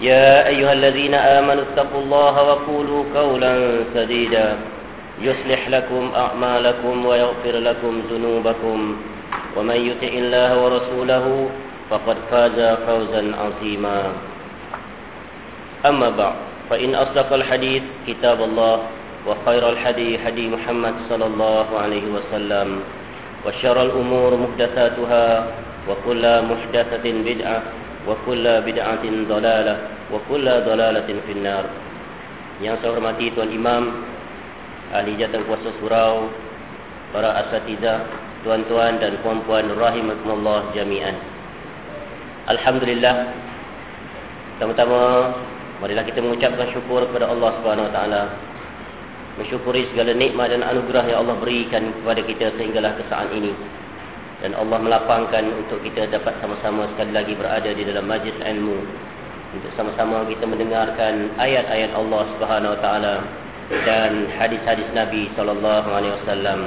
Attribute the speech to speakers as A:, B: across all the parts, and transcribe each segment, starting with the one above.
A: يا أيها الذين آمنوا اتقوا الله وقولوا قولا سديدا. يصلح لكم أعمالكم ويغفر لكم ذنوبكم. ومن يطع الله ورسوله فقد فاز فوزا عظيما. أما بعد فإن أصدق الحديث كتاب الله وخير الحديث حديث محمد صلى الله عليه وسلم وشر الأمور محدثاتها وكل محدثة بدعة وكل بدعة ضلالة وكل ضلالة في النار Yang saya hormati Tuan Imam Ahli Jatan Kuasa Surau Para asatidah Tuan-tuan dan puan-puan Rahimakumullah jami'an Alhamdulillah Pertama-tama Marilah kita mengucapkan syukur kepada Allah Subhanahu Wa Taala. Mensyukuri segala nikmat dan anugerah yang Allah berikan kepada kita sehinggalah ke saat ini. Dan Allah melapangkan untuk kita dapat sama-sama sekali lagi berada di dalam majlis ilmu. Untuk sama-sama kita mendengarkan ayat-ayat Allah Subhanahu Wa Taala dan hadis-hadis Nabi sallallahu alaihi wasallam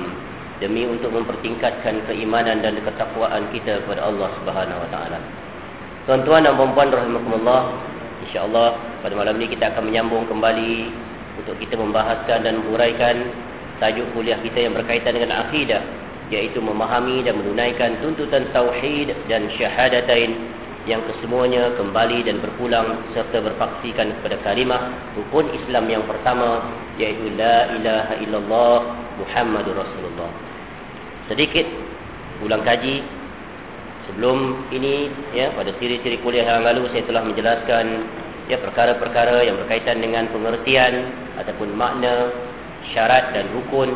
A: demi untuk mempertingkatkan keimanan dan ketakwaan kita kepada Allah Subhanahu Wa Taala. Tuan-tuan dan puan-puan rahimakumullah, InsyaAllah pada malam ini kita akan menyambung kembali Untuk kita membahaskan dan menguraikan Tajuk kuliah kita yang berkaitan dengan akidah Iaitu memahami dan menunaikan tuntutan tauhid dan syahadatain Yang kesemuanya kembali dan berpulang Serta berpaksikan kepada kalimah Rukun Islam yang pertama Iaitu La ilaha illallah Muhammadur Rasulullah. Sedikit ulang kaji. Sebelum ini ya pada siri-siri kuliah yang lalu saya telah menjelaskan ya perkara-perkara yang berkaitan dengan pengertian ataupun makna syarat dan rukun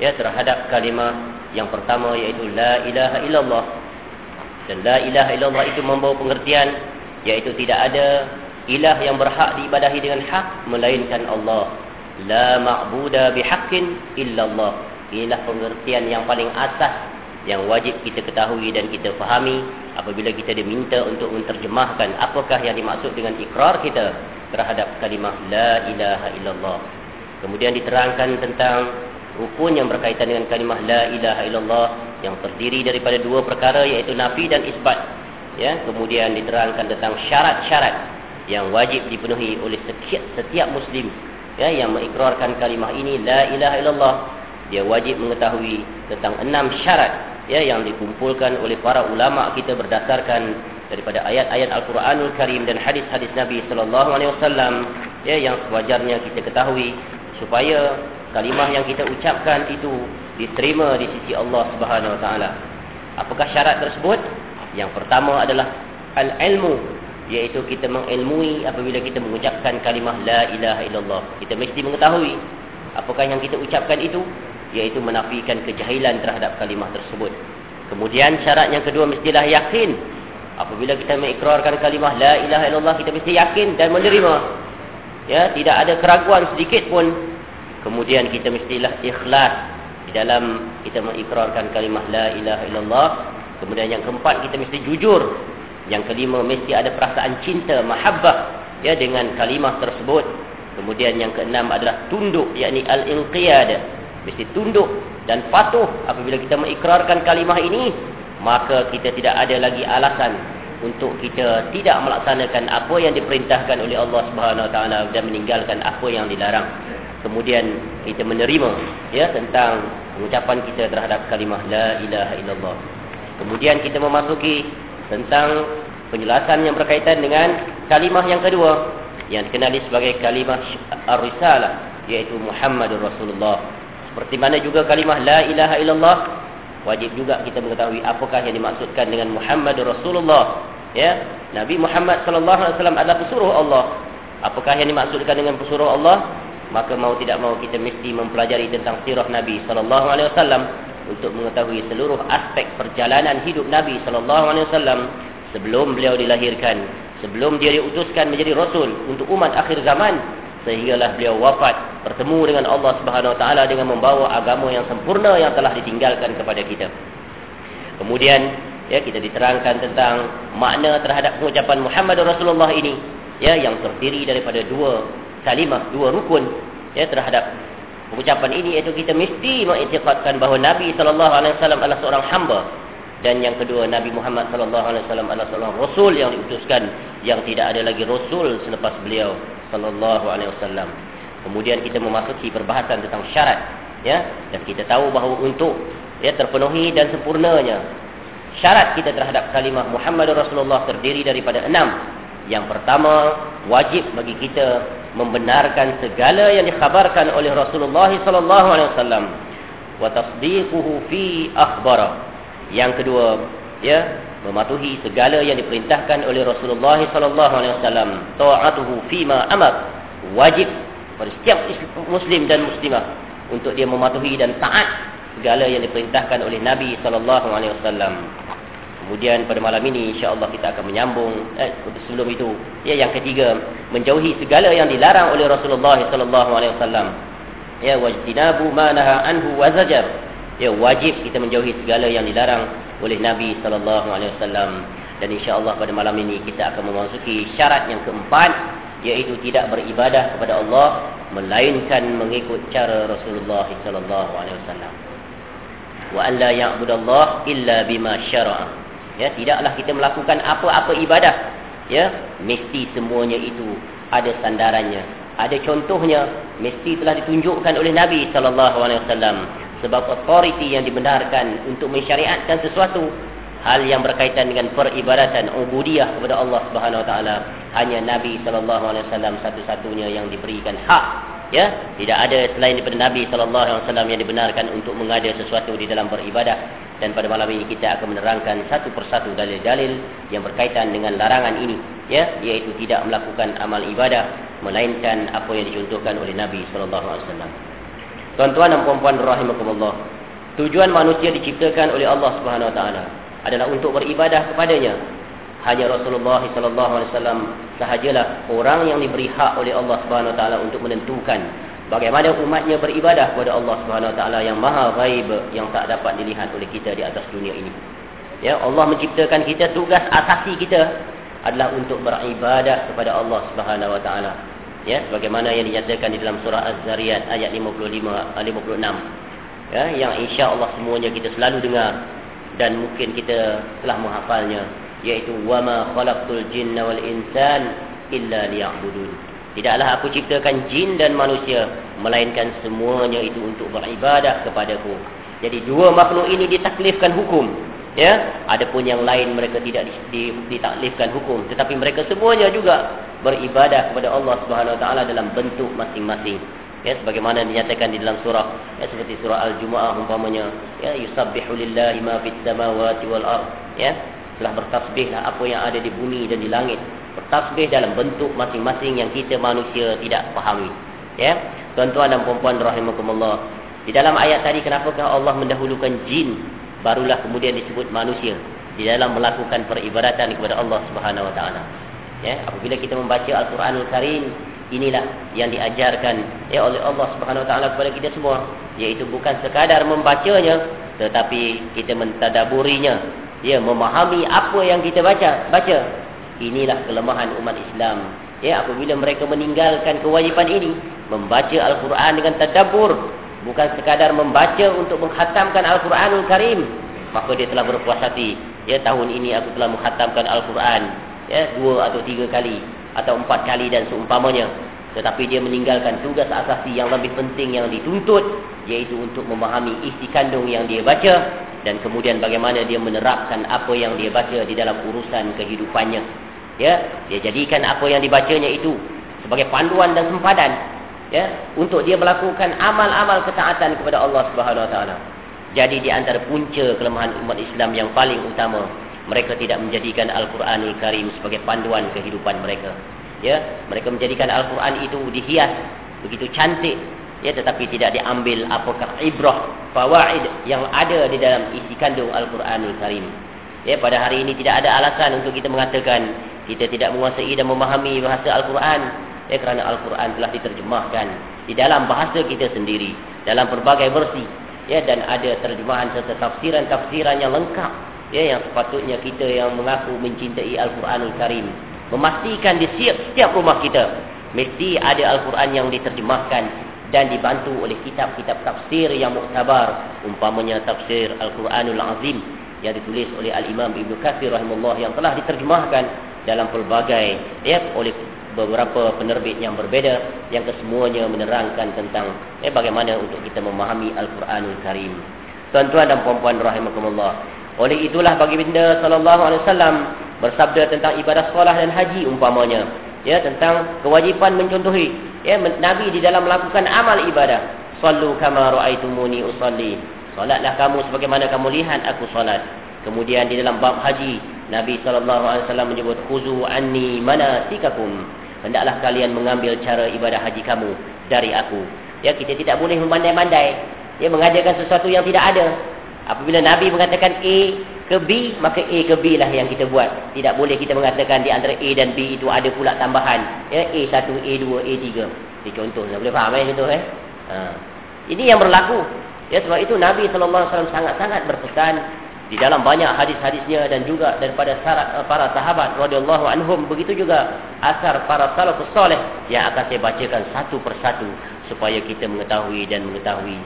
A: ya terhadap kalimah yang pertama iaitu la ilaha illallah. Dan la ilaha illallah itu membawa pengertian iaitu tidak ada ilah yang berhak diibadahi dengan hak melainkan Allah. La ma'budu bihaqqin illallah. Inilah pengertian yang paling asas yang wajib kita ketahui dan kita fahami apabila kita diminta untuk menterjemahkan apakah yang dimaksud dengan ikrar kita terhadap kalimah la ilaha illallah. Kemudian diterangkan tentang rukun yang berkaitan dengan kalimah la ilaha illallah yang terdiri daripada dua perkara iaitu nafi dan isbat. Ya, kemudian diterangkan tentang syarat-syarat yang wajib dipenuhi oleh setiap setiap muslim ya yang mengikrarkan kalimah ini la ilaha illallah dia wajib mengetahui tentang enam syarat ya yang dikumpulkan oleh para ulama kita berdasarkan daripada ayat-ayat Al-Quranul Karim dan hadis-hadis Nabi sallallahu alaihi wasallam ya yang sewajarnya kita ketahui supaya kalimah yang kita ucapkan itu diterima di sisi Allah Subhanahu wa taala. Apakah syarat tersebut? Yang pertama adalah al-ilmu iaitu kita mengilmui apabila kita mengucapkan kalimah la ilaha illallah. Kita mesti mengetahui apakah yang kita ucapkan itu iaitu menafikan kejahilan terhadap kalimah tersebut. Kemudian syarat yang kedua mestilah yakin. Apabila kita mengikrarkan kalimah la ilaha illallah kita mesti yakin dan menerima. Ya, tidak ada keraguan sedikit pun. Kemudian kita mestilah ikhlas di dalam kita mengikrarkan kalimah la ilaha illallah. Kemudian yang keempat kita mesti jujur. Yang kelima mesti ada perasaan cinta, mahabbah ya dengan kalimah tersebut. Kemudian yang keenam adalah tunduk yakni al-inqiyad mesti tunduk dan patuh apabila kita mengikrarkan kalimah ini maka kita tidak ada lagi alasan untuk kita tidak melaksanakan apa yang diperintahkan oleh Allah Subhanahu Wa Taala dan meninggalkan apa yang dilarang kemudian kita menerima ya tentang pengucapan kita terhadap kalimah la ilaha illallah kemudian kita memasuki tentang penjelasan yang berkaitan dengan kalimah yang kedua yang dikenali sebagai kalimah ar-risalah yaitu Muhammadur Rasulullah. Seperti mana juga kalimah la ilaha illallah wajib juga kita mengetahui apakah yang dimaksudkan dengan Muhammadur Rasulullah. Ya, Nabi Muhammad sallallahu alaihi wasallam adalah pesuruh Allah. Apakah yang dimaksudkan dengan pesuruh Allah? Maka mau tidak mau kita mesti mempelajari tentang sirah Nabi sallallahu alaihi wasallam untuk mengetahui seluruh aspek perjalanan hidup Nabi sallallahu alaihi wasallam sebelum beliau dilahirkan sebelum dia diutuskan menjadi rasul untuk umat akhir zaman sehinggalah beliau wafat bertemu dengan Allah Subhanahu wa taala dengan membawa agama yang sempurna yang telah ditinggalkan kepada kita. Kemudian ya kita diterangkan tentang makna terhadap pengucapan Muhammad Rasulullah ini ya yang terdiri daripada dua kalimah, dua rukun ya terhadap pengucapan ini iaitu kita mesti mengiktirafkan bahawa Nabi sallallahu alaihi wasallam adalah seorang hamba dan yang kedua Nabi Muhammad sallallahu alaihi wasallam adalah seorang rasul yang diutuskan yang tidak ada lagi rasul selepas beliau sallallahu alaihi wasallam. Kemudian kita memasuki perbahasan tentang syarat ya dan kita tahu bahawa untuk ya terpenuhi dan sempurnanya syarat kita terhadap kalimah Muhammad Rasulullah terdiri daripada enam. Yang pertama wajib bagi kita membenarkan segala yang dikhabarkan oleh Rasulullah sallallahu alaihi wasallam wa tasdiquhu fi akhbara yang kedua, ya, mematuhi segala yang diperintahkan oleh Rasulullah sallallahu alaihi wasallam. Ta'atuhu fima amar. Wajib pada setiap muslim dan muslimah untuk dia mematuhi dan taat segala yang diperintahkan oleh Nabi sallallahu alaihi wasallam. Kemudian pada malam ini insya-Allah kita akan menyambung eh, sebelum itu ya yang ketiga menjauhi segala yang dilarang oleh Rasulullah sallallahu alaihi wasallam. Ya wajtinabu ma naha anhu wa zajar. Ya wajib kita menjauhi segala yang dilarang oleh Nabi sallallahu alaihi wasallam. Dan insyaallah pada malam ini kita akan memasuki syarat yang keempat iaitu tidak beribadah kepada Allah melainkan mengikut cara Rasulullah sallallahu alaihi wasallam. Wa an la ya'budallah illa bima syara'a ya tidaklah kita melakukan apa-apa ibadah. Ya mesti semuanya itu ada sandarannya. Ada contohnya mesti telah ditunjukkan oleh Nabi sallallahu alaihi wasallam sebab authority yang dibenarkan untuk mensyariatkan sesuatu hal yang berkaitan dengan peribadatan ubudiyah kepada Allah Subhanahu wa taala. Hanya Nabi sallallahu alaihi wasallam satu-satunya yang diberikan hak. Ya tidak ada selain daripada Nabi sallallahu alaihi wasallam yang dibenarkan untuk mengada sesuatu di dalam beribadah dan pada malam ini kita akan menerangkan satu persatu dalil-dalil yang berkaitan dengan larangan ini ya iaitu tidak melakukan amal ibadah melainkan apa yang dicontohkan oleh Nabi sallallahu alaihi wasallam Tuan-tuan dan puan-puan rahimakumullah. Tujuan manusia diciptakan oleh Allah Subhanahu wa taala adalah untuk beribadah kepadanya. Hanya Rasulullah sallallahu alaihi wasallam sahajalah orang yang diberi hak oleh Allah Subhanahu wa taala untuk menentukan bagaimana umatnya beribadah kepada Allah Subhanahu wa taala yang maha ghaib yang tak dapat dilihat oleh kita di atas dunia ini. Ya, Allah menciptakan kita tugas asasi kita adalah untuk beribadah kepada Allah Subhanahu wa taala. Ya bagaimana yang dinyatakan di dalam surah az-zariyat ayat 55 56 ya yang insya-Allah semuanya kita selalu dengar dan mungkin kita telah menghafalnya yaitu wama khalaqtul jinna wal insan illa liya'budun tidaklah aku ciptakan jin dan manusia melainkan semuanya itu untuk beribadah kepadaku. Jadi dua makhluk ini ditaklifkan hukum ya? Adapun yang lain mereka tidak ditaklifkan hukum. Tetapi mereka semuanya juga beribadah kepada Allah Subhanahu wa taala dalam bentuk masing-masing ya? Sebagaimana dinyatakan di dalam surah ya? Seperti surah al-jumuah umpamanya ya? Yusabbihu lillahi ma fis samawati wal ard ya? Telah bertasbihlah apa yang ada di bumi dan di langit bertasbih dalam bentuk masing-masing yang kita manusia tidak fahami. Ya? Tuan-tuan dan puan-puan rahimakumullah. Di dalam ayat tadi kenapakah Allah mendahulukan jin? Barulah kemudian disebut manusia. Di dalam melakukan peribadatan kepada Allah Subhanahu wa taala. Ya, apabila kita membaca Al-Quranul Karim, inilah yang diajarkan ya oleh Allah Subhanahu wa taala kepada kita semua, yaitu bukan sekadar membacanya tetapi kita mentadaburinya, ya memahami apa yang kita baca, baca. Inilah kelemahan umat Islam. Ya, apabila mereka meninggalkan kewajipan ini, membaca Al-Quran dengan tadabbur, bukan sekadar membaca untuk menghatamkan Al-Quranul Karim maka dia telah berpuas hati. Ya tahun ini aku telah menghatamkan Al-Quran ya dua atau tiga kali atau empat kali dan seumpamanya. Tetapi dia meninggalkan tugas asasi yang lebih penting yang dituntut yaitu untuk memahami isi kandung yang dia baca dan kemudian bagaimana dia menerapkan apa yang dia baca di dalam urusan kehidupannya ya dia jadikan apa yang dibacanya itu sebagai panduan dan sempadan ya untuk dia melakukan amal-amal ketaatan kepada Allah Subhanahu wa taala. Jadi di antara punca kelemahan umat Islam yang paling utama, mereka tidak menjadikan Al-Quranul Karim sebagai panduan kehidupan mereka. Ya, mereka menjadikan Al-Quran itu dihias begitu cantik, ya tetapi tidak diambil apakah ibrah, fawaid yang ada di dalam isi kandung Al-Quranul Karim. Ya, pada hari ini tidak ada alasan untuk kita mengatakan kita tidak menguasai dan memahami bahasa Al-Quran. Ya, kerana Al-Quran telah diterjemahkan di dalam bahasa kita sendiri, dalam berbagai versi. Ya dan ada terjemahan serta tafsiran-tafsiran yang lengkap ya yang sepatutnya kita yang mengaku mencintai Al-Quranul Karim. Memastikan di setiap, setiap rumah kita mesti ada Al-Quran yang diterjemahkan dan dibantu oleh kitab-kitab tafsir yang muktabar umpamanya tafsir Al-Quranul Azim yang ditulis oleh Al-Imam Ibn Kathir rahimahullah yang telah diterjemahkan dalam pelbagai ya oleh beberapa penerbit yang berbeza yang kesemuanya menerangkan tentang eh, bagaimana untuk kita memahami Al-Quranul Karim. Tuan-tuan dan puan-puan rahimakumullah. Oleh itulah bagi baginda sallallahu alaihi wasallam bersabda tentang ibadah solat dan haji umpamanya, ya tentang kewajipan mencontohi ya nabi di dalam melakukan amal ibadah. Sallu kama raaitumuni usalli. Salatlah kamu sebagaimana kamu lihat aku salat. Kemudian di dalam bab haji, Nabi wasallam menyebut khuzu anni manasikakum hendaklah kalian mengambil cara ibadah haji kamu dari aku. Ya, kita tidak boleh memandai-mandai. Ya, mengajarkan sesuatu yang tidak ada. Apabila Nabi mengatakan A ke B, maka A ke B lah yang kita buat. Tidak boleh kita mengatakan di antara A dan B itu ada pula tambahan. Ya, A1, A2, A3. Ini contoh. Boleh faham eh, contoh eh? Ha. Ini yang berlaku. Ya, sebab itu Nabi SAW sangat-sangat berpesan di dalam banyak hadis-hadisnya dan juga daripada eh, para sahabat radhiyallahu anhum begitu juga asar para salafus saleh yang akan saya bacakan satu persatu supaya kita mengetahui dan mengetahui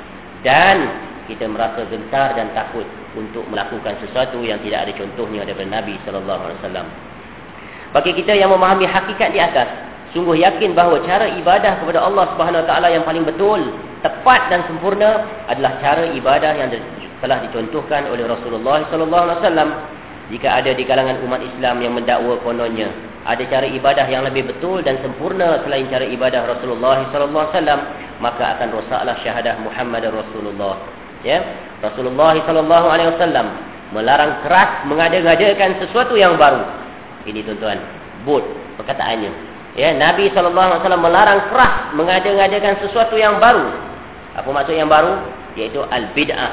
A: dan kita merasa gentar dan takut untuk melakukan sesuatu yang tidak ada contohnya daripada Nabi sallallahu alaihi wasallam. Bagi kita yang memahami hakikat di atas, sungguh yakin bahawa cara ibadah kepada Allah Subhanahu wa taala yang paling betul, tepat dan sempurna adalah cara ibadah yang telah dicontohkan oleh Rasulullah sallallahu alaihi wasallam jika ada di kalangan umat Islam yang mendakwa kononnya. Ada cara ibadah yang lebih betul dan sempurna selain cara ibadah Rasulullah sallallahu alaihi wasallam maka akan rosaklah syahadah Muhammad Rasulullah. Ya Rasulullah sallallahu alaihi wasallam melarang keras mengada-ngadakan sesuatu yang baru. Ini tuan-tuan but perkataannya. Ya Nabi sallallahu alaihi wasallam melarang keras mengada-ngadakan sesuatu yang baru apa maksud yang baru? Yaitu al bid'ah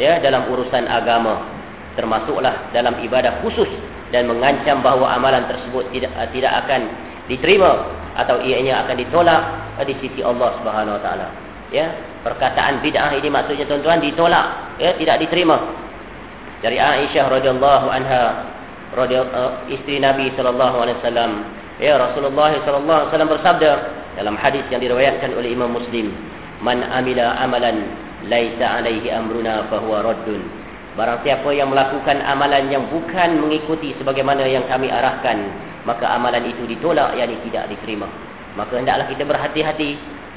A: ya dalam urusan agama. Termasuklah dalam ibadah khusus dan mengancam bahawa amalan tersebut tidak tidak akan diterima atau ianya akan ditolak di sisi Allah Subhanahu wa taala. Ya perkataan bid'ah ini maksudnya tuan-tuan ditolak. Ya tidak diterima. Dari Aisyah radhiyallahu anha uh, isteri Nabi sallallahu alaihi wasallam. Ya Rasulullah sallallahu alaihi wasallam bersabda dalam hadis yang diriwayatkan oleh Imam Muslim man amila amalan laisa alaihi amruna fahuwa raddun. Barang siapa yang melakukan amalan yang bukan mengikuti sebagaimana yang kami arahkan maka amalan itu ditolak yakni tidak diterima. Maka hendaklah kita berhati-hati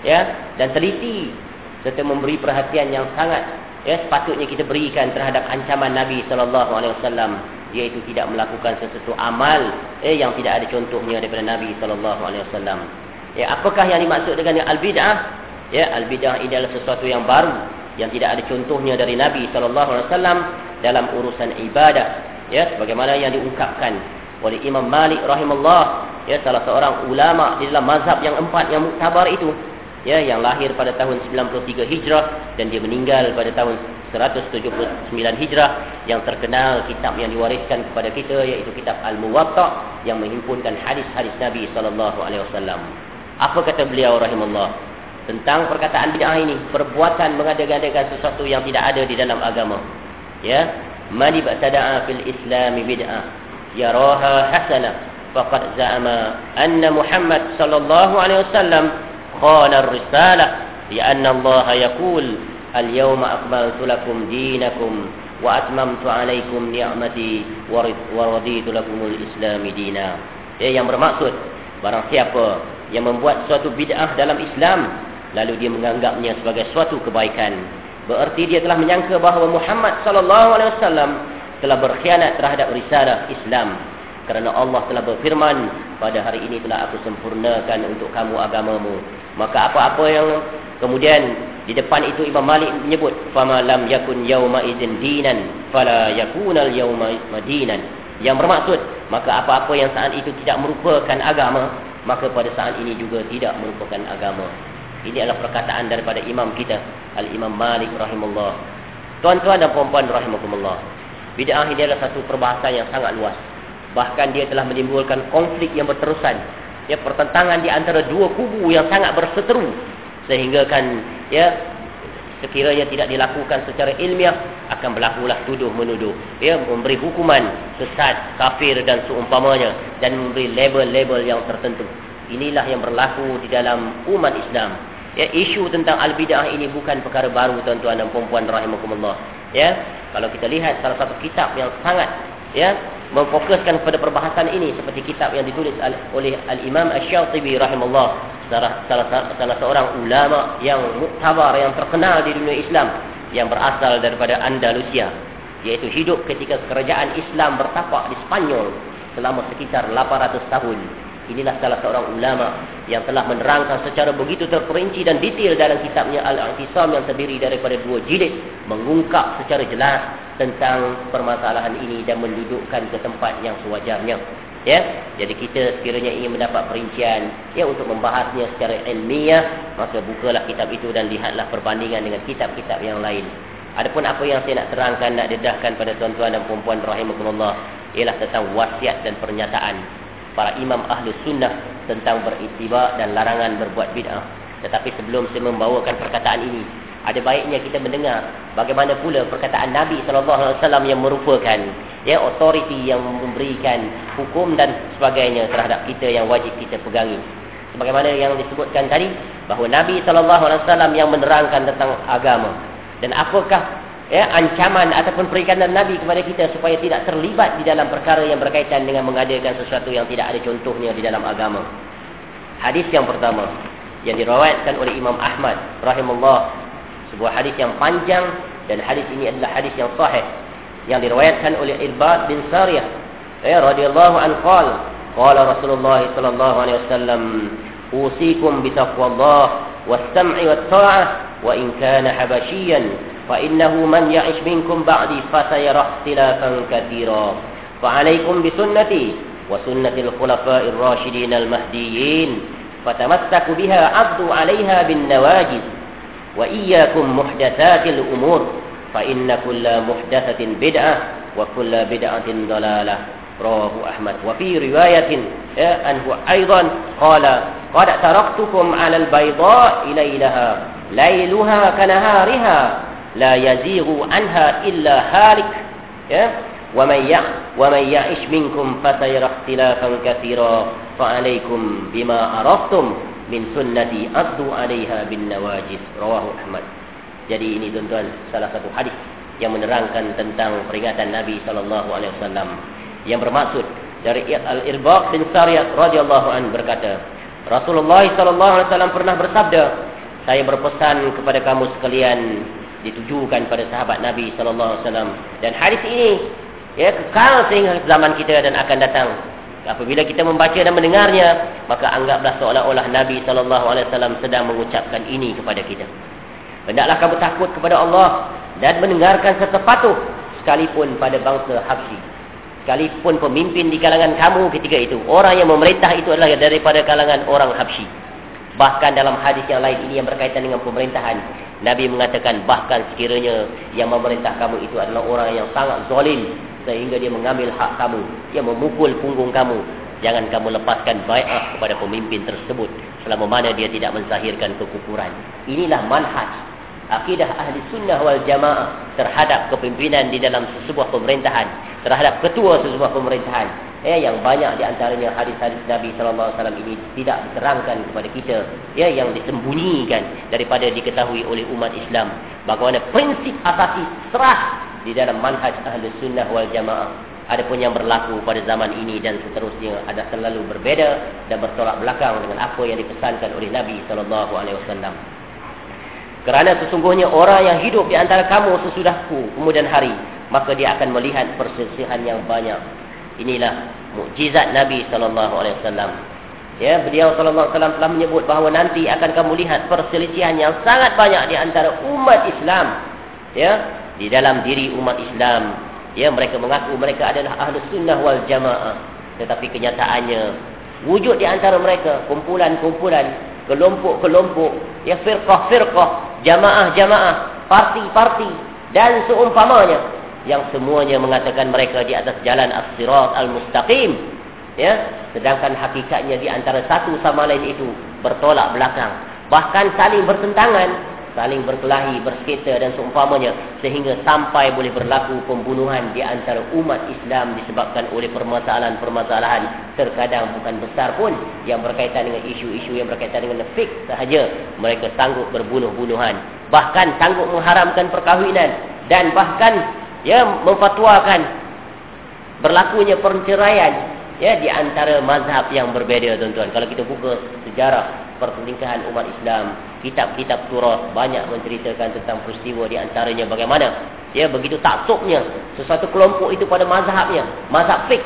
A: ya dan teliti serta memberi perhatian yang sangat ya sepatutnya kita berikan terhadap ancaman Nabi sallallahu alaihi wasallam iaitu tidak melakukan sesuatu amal eh, yang tidak ada contohnya daripada Nabi sallallahu alaihi wasallam. Ya apakah yang dimaksud dengan al bidah ya al bidah ini adalah sesuatu yang baru yang tidak ada contohnya dari Nabi sallallahu alaihi wasallam dalam urusan ibadah. Ya sebagaimana yang diungkapkan oleh Imam Malik rahimahullah ya salah seorang ulama di dalam mazhab yang empat yang muktabar itu ya yang lahir pada tahun 93 Hijrah dan dia meninggal pada tahun 179 Hijrah yang terkenal kitab yang diwariskan kepada kita iaitu kitab Al-Muwatta yang menghimpunkan hadis-hadis Nabi sallallahu alaihi wasallam. Apa kata beliau rahimahullah tentang perkataan bid'ah ini. Perbuatan mengada-gadakan sesuatu yang tidak ada di dalam agama. Ya? Man ibtada'a fil islam bid'ah yaraha hasana faqad za'ama anna muhammad sallallahu alaihi wasallam khana ar-risalah li'anna allah yaqul al-yawma akmaltu lakum dinakum wa atmamtu alaikum ni'mati wa raditu lakum al-islam dina ya yang bermaksud barang siapa yang membuat suatu bid'ah dalam Islam lalu dia menganggapnya sebagai suatu kebaikan. Berarti dia telah menyangka bahawa Muhammad sallallahu alaihi wasallam telah berkhianat terhadap risalah Islam. Kerana Allah telah berfirman pada hari ini telah aku sempurnakan untuk kamu agamamu. Maka apa-apa yang kemudian di depan itu Imam Malik menyebut fama lam yakun yauma idzin dinan fala yakunal yauma madinan. Yang bermaksud maka apa-apa yang saat itu tidak merupakan agama maka pada saat ini juga tidak merupakan agama ini adalah perkataan daripada imam kita al-Imam Malik rahimahullah tuan-tuan dan puan-puan rahimakumullah. Bid'ah ini adalah satu perbahasan yang sangat luas. Bahkan dia telah menimbulkan konflik yang berterusan. Ya pertentangan di antara dua kubu yang sangat berseteru. Sehingga kan ya sekiranya tidak dilakukan secara ilmiah akan berlakulah tuduh menuduh. Ya memberi hukuman sesat kafir dan seumpamanya. Dan memberi label-label yang tertentu. Inilah yang berlaku di dalam umat Islam ya isu tentang al-bidah ini bukan perkara baru tuan-tuan dan puan-puan rahimakumullah. Ya kalau kita lihat salah satu kitab yang sangat ya memfokuskan pada perbahasan ini seperti kitab yang ditulis oleh al-Imam Asy-Syafi'i rahimahullah. Salah, salah salah seorang ulama yang muktabar yang terkenal di dunia Islam yang berasal daripada Andalusia. Yaitu hidup ketika kerajaan Islam bertapak di Spanyol selama sekitar 800 tahun inilah salah seorang ulama yang telah menerangkan secara begitu terperinci dan detail dalam kitabnya Al-I'tisam yang terdiri daripada dua jilid mengungkap secara jelas tentang permasalahan ini dan mendudukkan ke tempat yang sewajarnya. Ya jadi kita sekiranya ingin mendapat perincian ya untuk membahasnya secara ilmiah maka bukalah kitab itu dan lihatlah perbandingan dengan kitab-kitab yang lain. Adapun apa yang saya nak terangkan nak dedahkan pada tuan-tuan dan puan-puan rahimakumullah ialah tentang wasiat dan pernyataan para imam ahli sunnah tentang beritibar dan larangan berbuat bid'ah. Tetapi sebelum saya membawakan perkataan ini, ada baiknya kita mendengar bagaimana pula perkataan Nabi SAW yang merupakan ya otoriti yang memberikan hukum dan sebagainya terhadap kita yang wajib kita pegangi. Sebagaimana yang disebutkan tadi bahawa Nabi SAW yang menerangkan tentang agama dan apakah ya, ancaman ataupun perikanan Nabi kepada kita supaya tidak terlibat di dalam perkara yang berkaitan dengan mengadakan sesuatu yang tidak ada contohnya di dalam agama. Hadis yang pertama yang diriwayatkan oleh Imam Ahmad rahimahullah sebuah hadis yang panjang dan hadis ini adalah hadis yang sahih yang diriwayatkan oleh Irbad bin Sariyah ya radhiyallahu an qal qala Rasulullah sallallahu alaihi wasallam usikum bi taqwallah was-sam'i wat-ta'ah wa in kana habasyiyan فإنه من يعش منكم بعدي فسيرى اختلافا كثيرا. فعليكم بسنتي وسنة الخلفاء الراشدين المهديين فتمسكوا بها عضوا عليها بالنواجذ وإياكم محدثات الأمور فإن كل محدثة بدعة وكل بدعة ضلالة. رواه أحمد. وفي رواية أنه أيضا قال قد تركتكم على البيضاء ليلها ليلها كنهارها la yazighu anha illa halik ya wa man ya wa man ya'ish minkum fasayara ikhtilafan katsira fa alaikum bima araftum min sunnati addu 'alaiha bin nawajid rawahu ahmad jadi ini tuan-tuan salah satu hadis yang menerangkan tentang peringatan Nabi sallallahu alaihi wasallam. Yang bermaksud dari Al-Irbaq bin Sariyah radhiyallahu an berkata Rasulullah sallallahu alaihi wasallam pernah bersabda saya berpesan kepada kamu sekalian ditujukan pada sahabat Nabi sallallahu alaihi wasallam. Dan hadis ini ya kekal sehingga zaman kita dan akan datang. Apabila kita membaca dan mendengarnya maka anggaplah seolah-olah Nabi sallallahu alaihi wasallam sedang mengucapkan ini kepada kita. Hendaklah kamu takut kepada Allah dan mendengarkan serta patuh sekalipun pada bangsa Habsyi. Sekalipun pemimpin di kalangan kamu ketika itu. Orang yang memerintah itu adalah daripada kalangan orang Habsyi. Bahkan dalam hadis yang lain ini yang berkaitan dengan pemerintahan Nabi mengatakan bahkan sekiranya yang memerintah kamu itu adalah orang yang sangat zalim sehingga dia mengambil hak kamu, dia memukul punggung kamu, jangan kamu lepaskan bai'ah kepada pemimpin tersebut selama mana dia tidak menzahirkan kekufuran. Inilah manhaj akidah ahli sunnah wal jamaah terhadap kepimpinan di dalam sebuah pemerintahan, terhadap ketua sebuah pemerintahan. Ya yang banyak di antaranya hadis-hadis Nabi sallallahu alaihi wasallam ini tidak diterangkan kepada kita. Ya yang disembunyikan daripada diketahui oleh umat Islam. Bagaimana prinsip asasi serah di dalam manhaj ahli sunnah wal jamaah. Adapun yang berlaku pada zaman ini dan seterusnya ada selalu berbeza dan bertolak belakang dengan apa yang dipesankan oleh Nabi sallallahu alaihi wasallam kerana sesungguhnya orang yang hidup di antara kamu sesudahku kemudian hari maka dia akan melihat perselisihan yang banyak. Inilah mukjizat Nabi sallallahu alaihi wasallam. Ya beliau sallallahu alaihi wasallam telah menyebut bahawa nanti akan kamu lihat perselisihan yang sangat banyak di antara umat Islam. Ya di dalam diri umat Islam. Ya mereka mengaku mereka adalah ahli sunnah wal jamaah. Tetapi kenyataannya wujud di antara mereka kumpulan-kumpulan kelompok-kelompok ya firqah-firqah jamaah-jamaah parti-parti dan seumpamanya yang semuanya mengatakan mereka di atas jalan as-sirat al-mustaqim ya. Sedangkan hakikatnya di antara satu sama lain itu bertolak belakang bahkan saling bertentangan saling berkelahi bersekita dan seumpamanya sehingga sampai boleh berlaku pembunuhan di antara umat Islam disebabkan oleh permasalahan-permasalahan terkadang bukan besar pun yang berkaitan dengan isu-isu yang berkaitan dengan fik sahaja. Mereka sanggup berbunuh-bunuhan bahkan sanggup mengharamkan perkahwinan dan bahkan ya memfatwakan berlakunya perceraian ya di antara mazhab yang berbeza tuan-tuan. Kalau kita buka sejarah perselingkuhan umat Islam kitab-kitab turas banyak menceritakan tentang peristiwa di antaranya bagaimana ya begitu taksubnya sesuatu kelompok itu pada mazhabnya mazhab fiqh.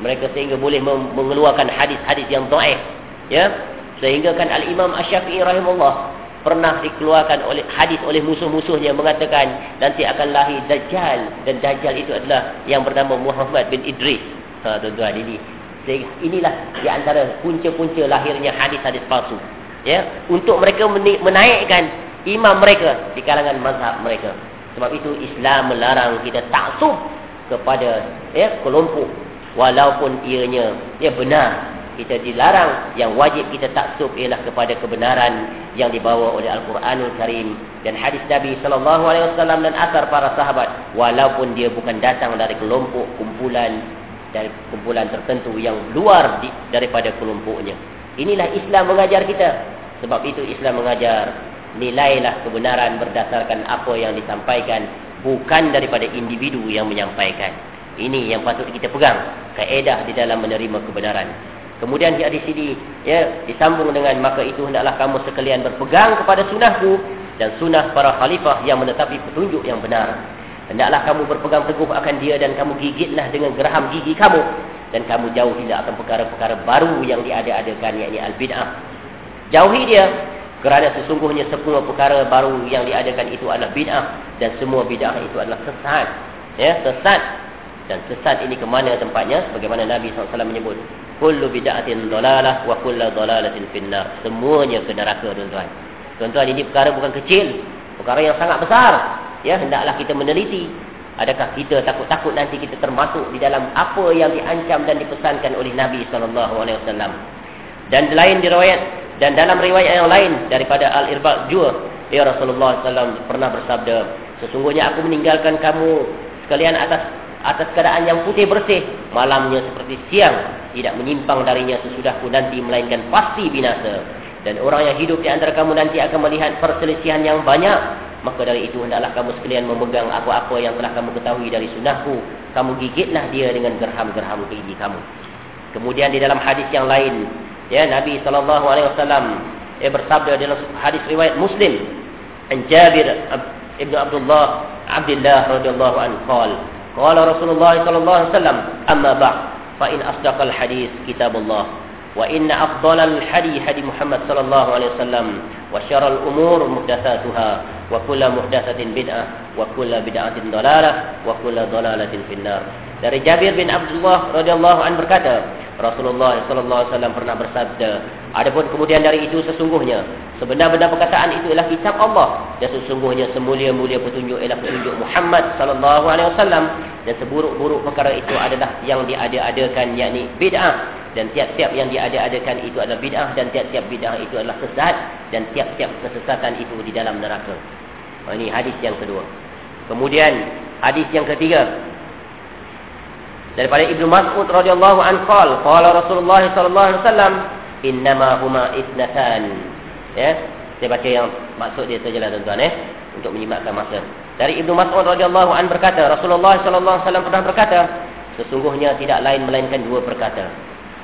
A: Mereka sehingga boleh mengeluarkan hadis-hadis yang dhaif ya. Sehingga kan al-Imam Asy-Syafi'i rahimahullah pernah dikeluarkan oleh hadis oleh musuh-musuhnya mengatakan nanti akan lahir dajjal dan dajjal itu adalah yang bernama Muhammad bin Idris. Ha tuan-tuan ini. Inilah di antara punca-punca lahirnya hadis-hadis palsu. Ya, untuk mereka menaikkan imam mereka di kalangan mazhab mereka. Sebab itu Islam melarang kita taksub kepada ya kelompok walaupun ianya ya benar kita dilarang yang wajib kita taksub ialah kepada kebenaran yang dibawa oleh Al-Quranul Karim dan hadis Nabi sallallahu alaihi wasallam dan asar para sahabat walaupun dia bukan datang dari kelompok kumpulan dari kumpulan tertentu yang luar di, daripada kelompoknya. Inilah Islam mengajar kita. Sebab itu Islam mengajar nilailah kebenaran berdasarkan apa yang disampaikan bukan daripada individu yang menyampaikan. Ini yang patut kita pegang kaedah di dalam menerima kebenaran. Kemudian di hadis ini ya disambung dengan maka itu hendaklah kamu sekalian berpegang kepada sunnahku dan sunnah para khalifah yang menetapi petunjuk yang benar. Hendaklah kamu berpegang teguh akan dia dan kamu gigitlah dengan geraham gigi kamu dan kamu jauhilah akan perkara-perkara baru yang diada-adakan yakni al-bid'ah. Jauhi dia kerana sesungguhnya semua perkara baru yang diadakan itu adalah bid'ah dan semua bid'ah itu adalah sesat. Ya, sesat. Dan sesat ini ke mana tempatnya? Bagaimana Nabi SAW menyebut? kullu bid'atin dalalah wa kullu dalalatin finnar semuanya ke neraka tuan-tuan tuan-tuan ini perkara bukan kecil perkara yang sangat besar. Ya hendaklah kita meneliti. Adakah kita takut-takut nanti kita termasuk di dalam apa yang diancam dan dipesankan oleh Nabi sallallahu alaihi wasallam? Dan lain diriwayat dan dalam riwayat yang lain daripada al-irbaq jua ya Rasulullah sallallahu pernah bersabda sesungguhnya aku meninggalkan kamu sekalian atas atas keadaan yang putih bersih. Malamnya seperti siang tidak menyimpang darinya sesudahku nanti melainkan pasti binasa dan orang yang hidup di antara kamu nanti akan melihat perselisihan yang banyak maka dari itu hendaklah kamu sekalian memegang apa-apa yang telah kamu ketahui dari sunnahku. Kamu gigitlah dia dengan gerham-gerham gigi kamu. Kemudian di dalam hadis yang lain ya Nabi SAW Ia bersabda dalam hadis riwayat Muslim An Jabir Ibn Abdullah Abdullah radhiyallahu anhu qala Rasulullah sallallahu alaihi wasallam amma ba fa in asdaqal hadis kitabullah. وإن أفضل الحديث حديث محمد صلى الله عليه وسلم وشر الأمور محدثاتها وكل محدثة بدعة وكل بدعة ضلالة وكل ضلالة في النار. Dari Jabir bin Abdullah radhiyallahu anhu berkata Rasulullah sallallahu alaihi wasallam pernah bersabda adapun kemudian dari itu sesungguhnya sebenar-benar perkataan itu ialah kitab Allah. Dan sesungguhnya semulia-mulia petunjuk ialah petunjuk Muhammad sallallahu alaihi wasallam. Dan seburuk-buruk perkara itu adalah yang diada-adakan yakni bid'ah. Dan tiap-tiap yang diada-adakan itu adalah bid'ah. Dan tiap-tiap bid'ah itu adalah sesat. Dan tiap-tiap kesesatan itu di dalam neraka. Ini hadis yang kedua. Kemudian hadis yang ketiga daripada Ibnu Mas'ud radhiyallahu anhu qala qala Rasulullah sallallahu alaihi wasallam innama huma ithnatan. Ya saya baca yang maksud dia sajalah tuan-tuan eh untuk menyimakkan masa. Dari Ibnu Mas'ud radhiyallahu anhu berkata Rasulullah sallallahu alaihi wasallam pernah berkata sesungguhnya tidak lain melainkan dua perkata.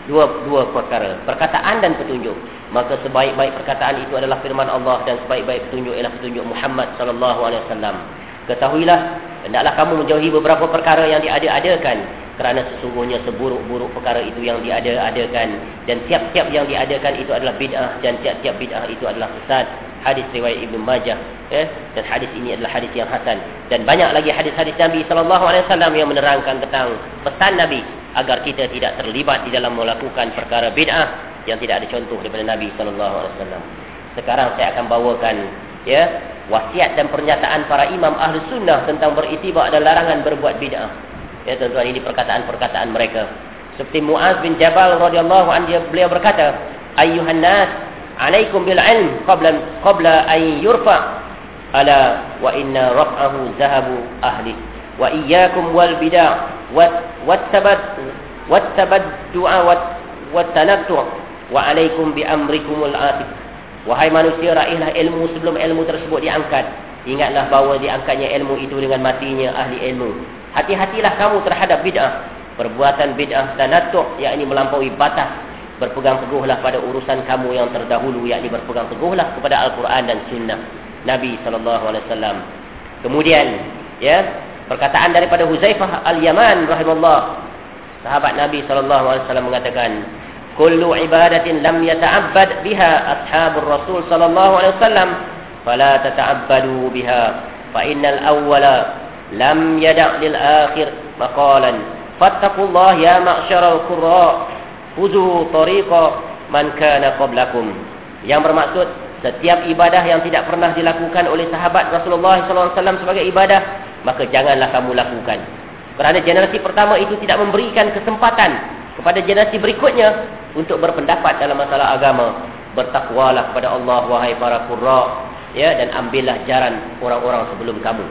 A: Dua dua perkara perkataan dan petunjuk. Maka sebaik-baik perkataan itu adalah firman Allah dan sebaik-baik petunjuk ialah petunjuk Muhammad sallallahu alaihi wasallam. Ketahuilah hendaklah kamu menjauhi beberapa perkara yang diada-adakan kerana sesungguhnya seburuk-buruk perkara itu yang diada-adakan. Dan tiap-tiap yang diadakan itu adalah bid'ah dan tiap-tiap bid'ah itu adalah sesat hadis riwayat Ibnu Majah eh dan hadis ini adalah hadis yang hasan. Dan banyak lagi hadis-hadis Nabi wasallam yang menerangkan tentang pesan Nabi agar kita tidak terlibat di dalam melakukan perkara bid'ah yang tidak ada contoh daripada Nabi wasallam. Sekarang saya akan bawakan ya wasiat dan pernyataan para imam ahli sunnah tentang beritibar dan larangan berbuat bid'ah ya tuan-tuan ini perkataan-perkataan mereka. Seperti Muaz bin Jabal radhiyallahu anhu beliau berkata ayyuhan nas alaikum bil ilm qabla qabla an yurfa ala wa inna raf'ahu zahabu ahli wa iyyakum wal bid'ah wat tabad wat tabad du'a wat tanattu wa alaikum bi amrikumul atik wahai manusia raihlah ilmu sebelum ilmu tersebut diangkat. Ingatlah bahawa diangkatnya ilmu itu dengan matinya ahli ilmu hati-hatilah kamu terhadap bid'ah perbuatan bid'ah tanattu yakni melampaui batas berpegang teguhlah pada urusan kamu yang terdahulu yakni berpegang teguhlah kepada Al-Quran dan Sunnah Nabi sallallahu alaihi wasallam. Kemudian ya, perkataan daripada Huzaifah Al-Yaman rahimahullah sahabat Nabi sallallahu alaihi wasallam mengatakan kullu ibadatin lam yata'abbad biha ashabur rasul sallallahu alaihi wasallam fala tata'abbadu biha fa innal awwala lam yada' lil akhir maqalan fattaqullaha ya ma'syaral qurra Fuzu tariqa man kana qablakum. Yang bermaksud setiap ibadah yang tidak pernah dilakukan oleh sahabat Rasulullah SAW sebagai ibadah, maka janganlah kamu lakukan. Kerana generasi pertama itu tidak memberikan kesempatan kepada generasi berikutnya untuk berpendapat dalam masalah agama. Bertakwalah kepada Allah wahai para qurra ya dan ambillah jaran orang-orang sebelum kamu.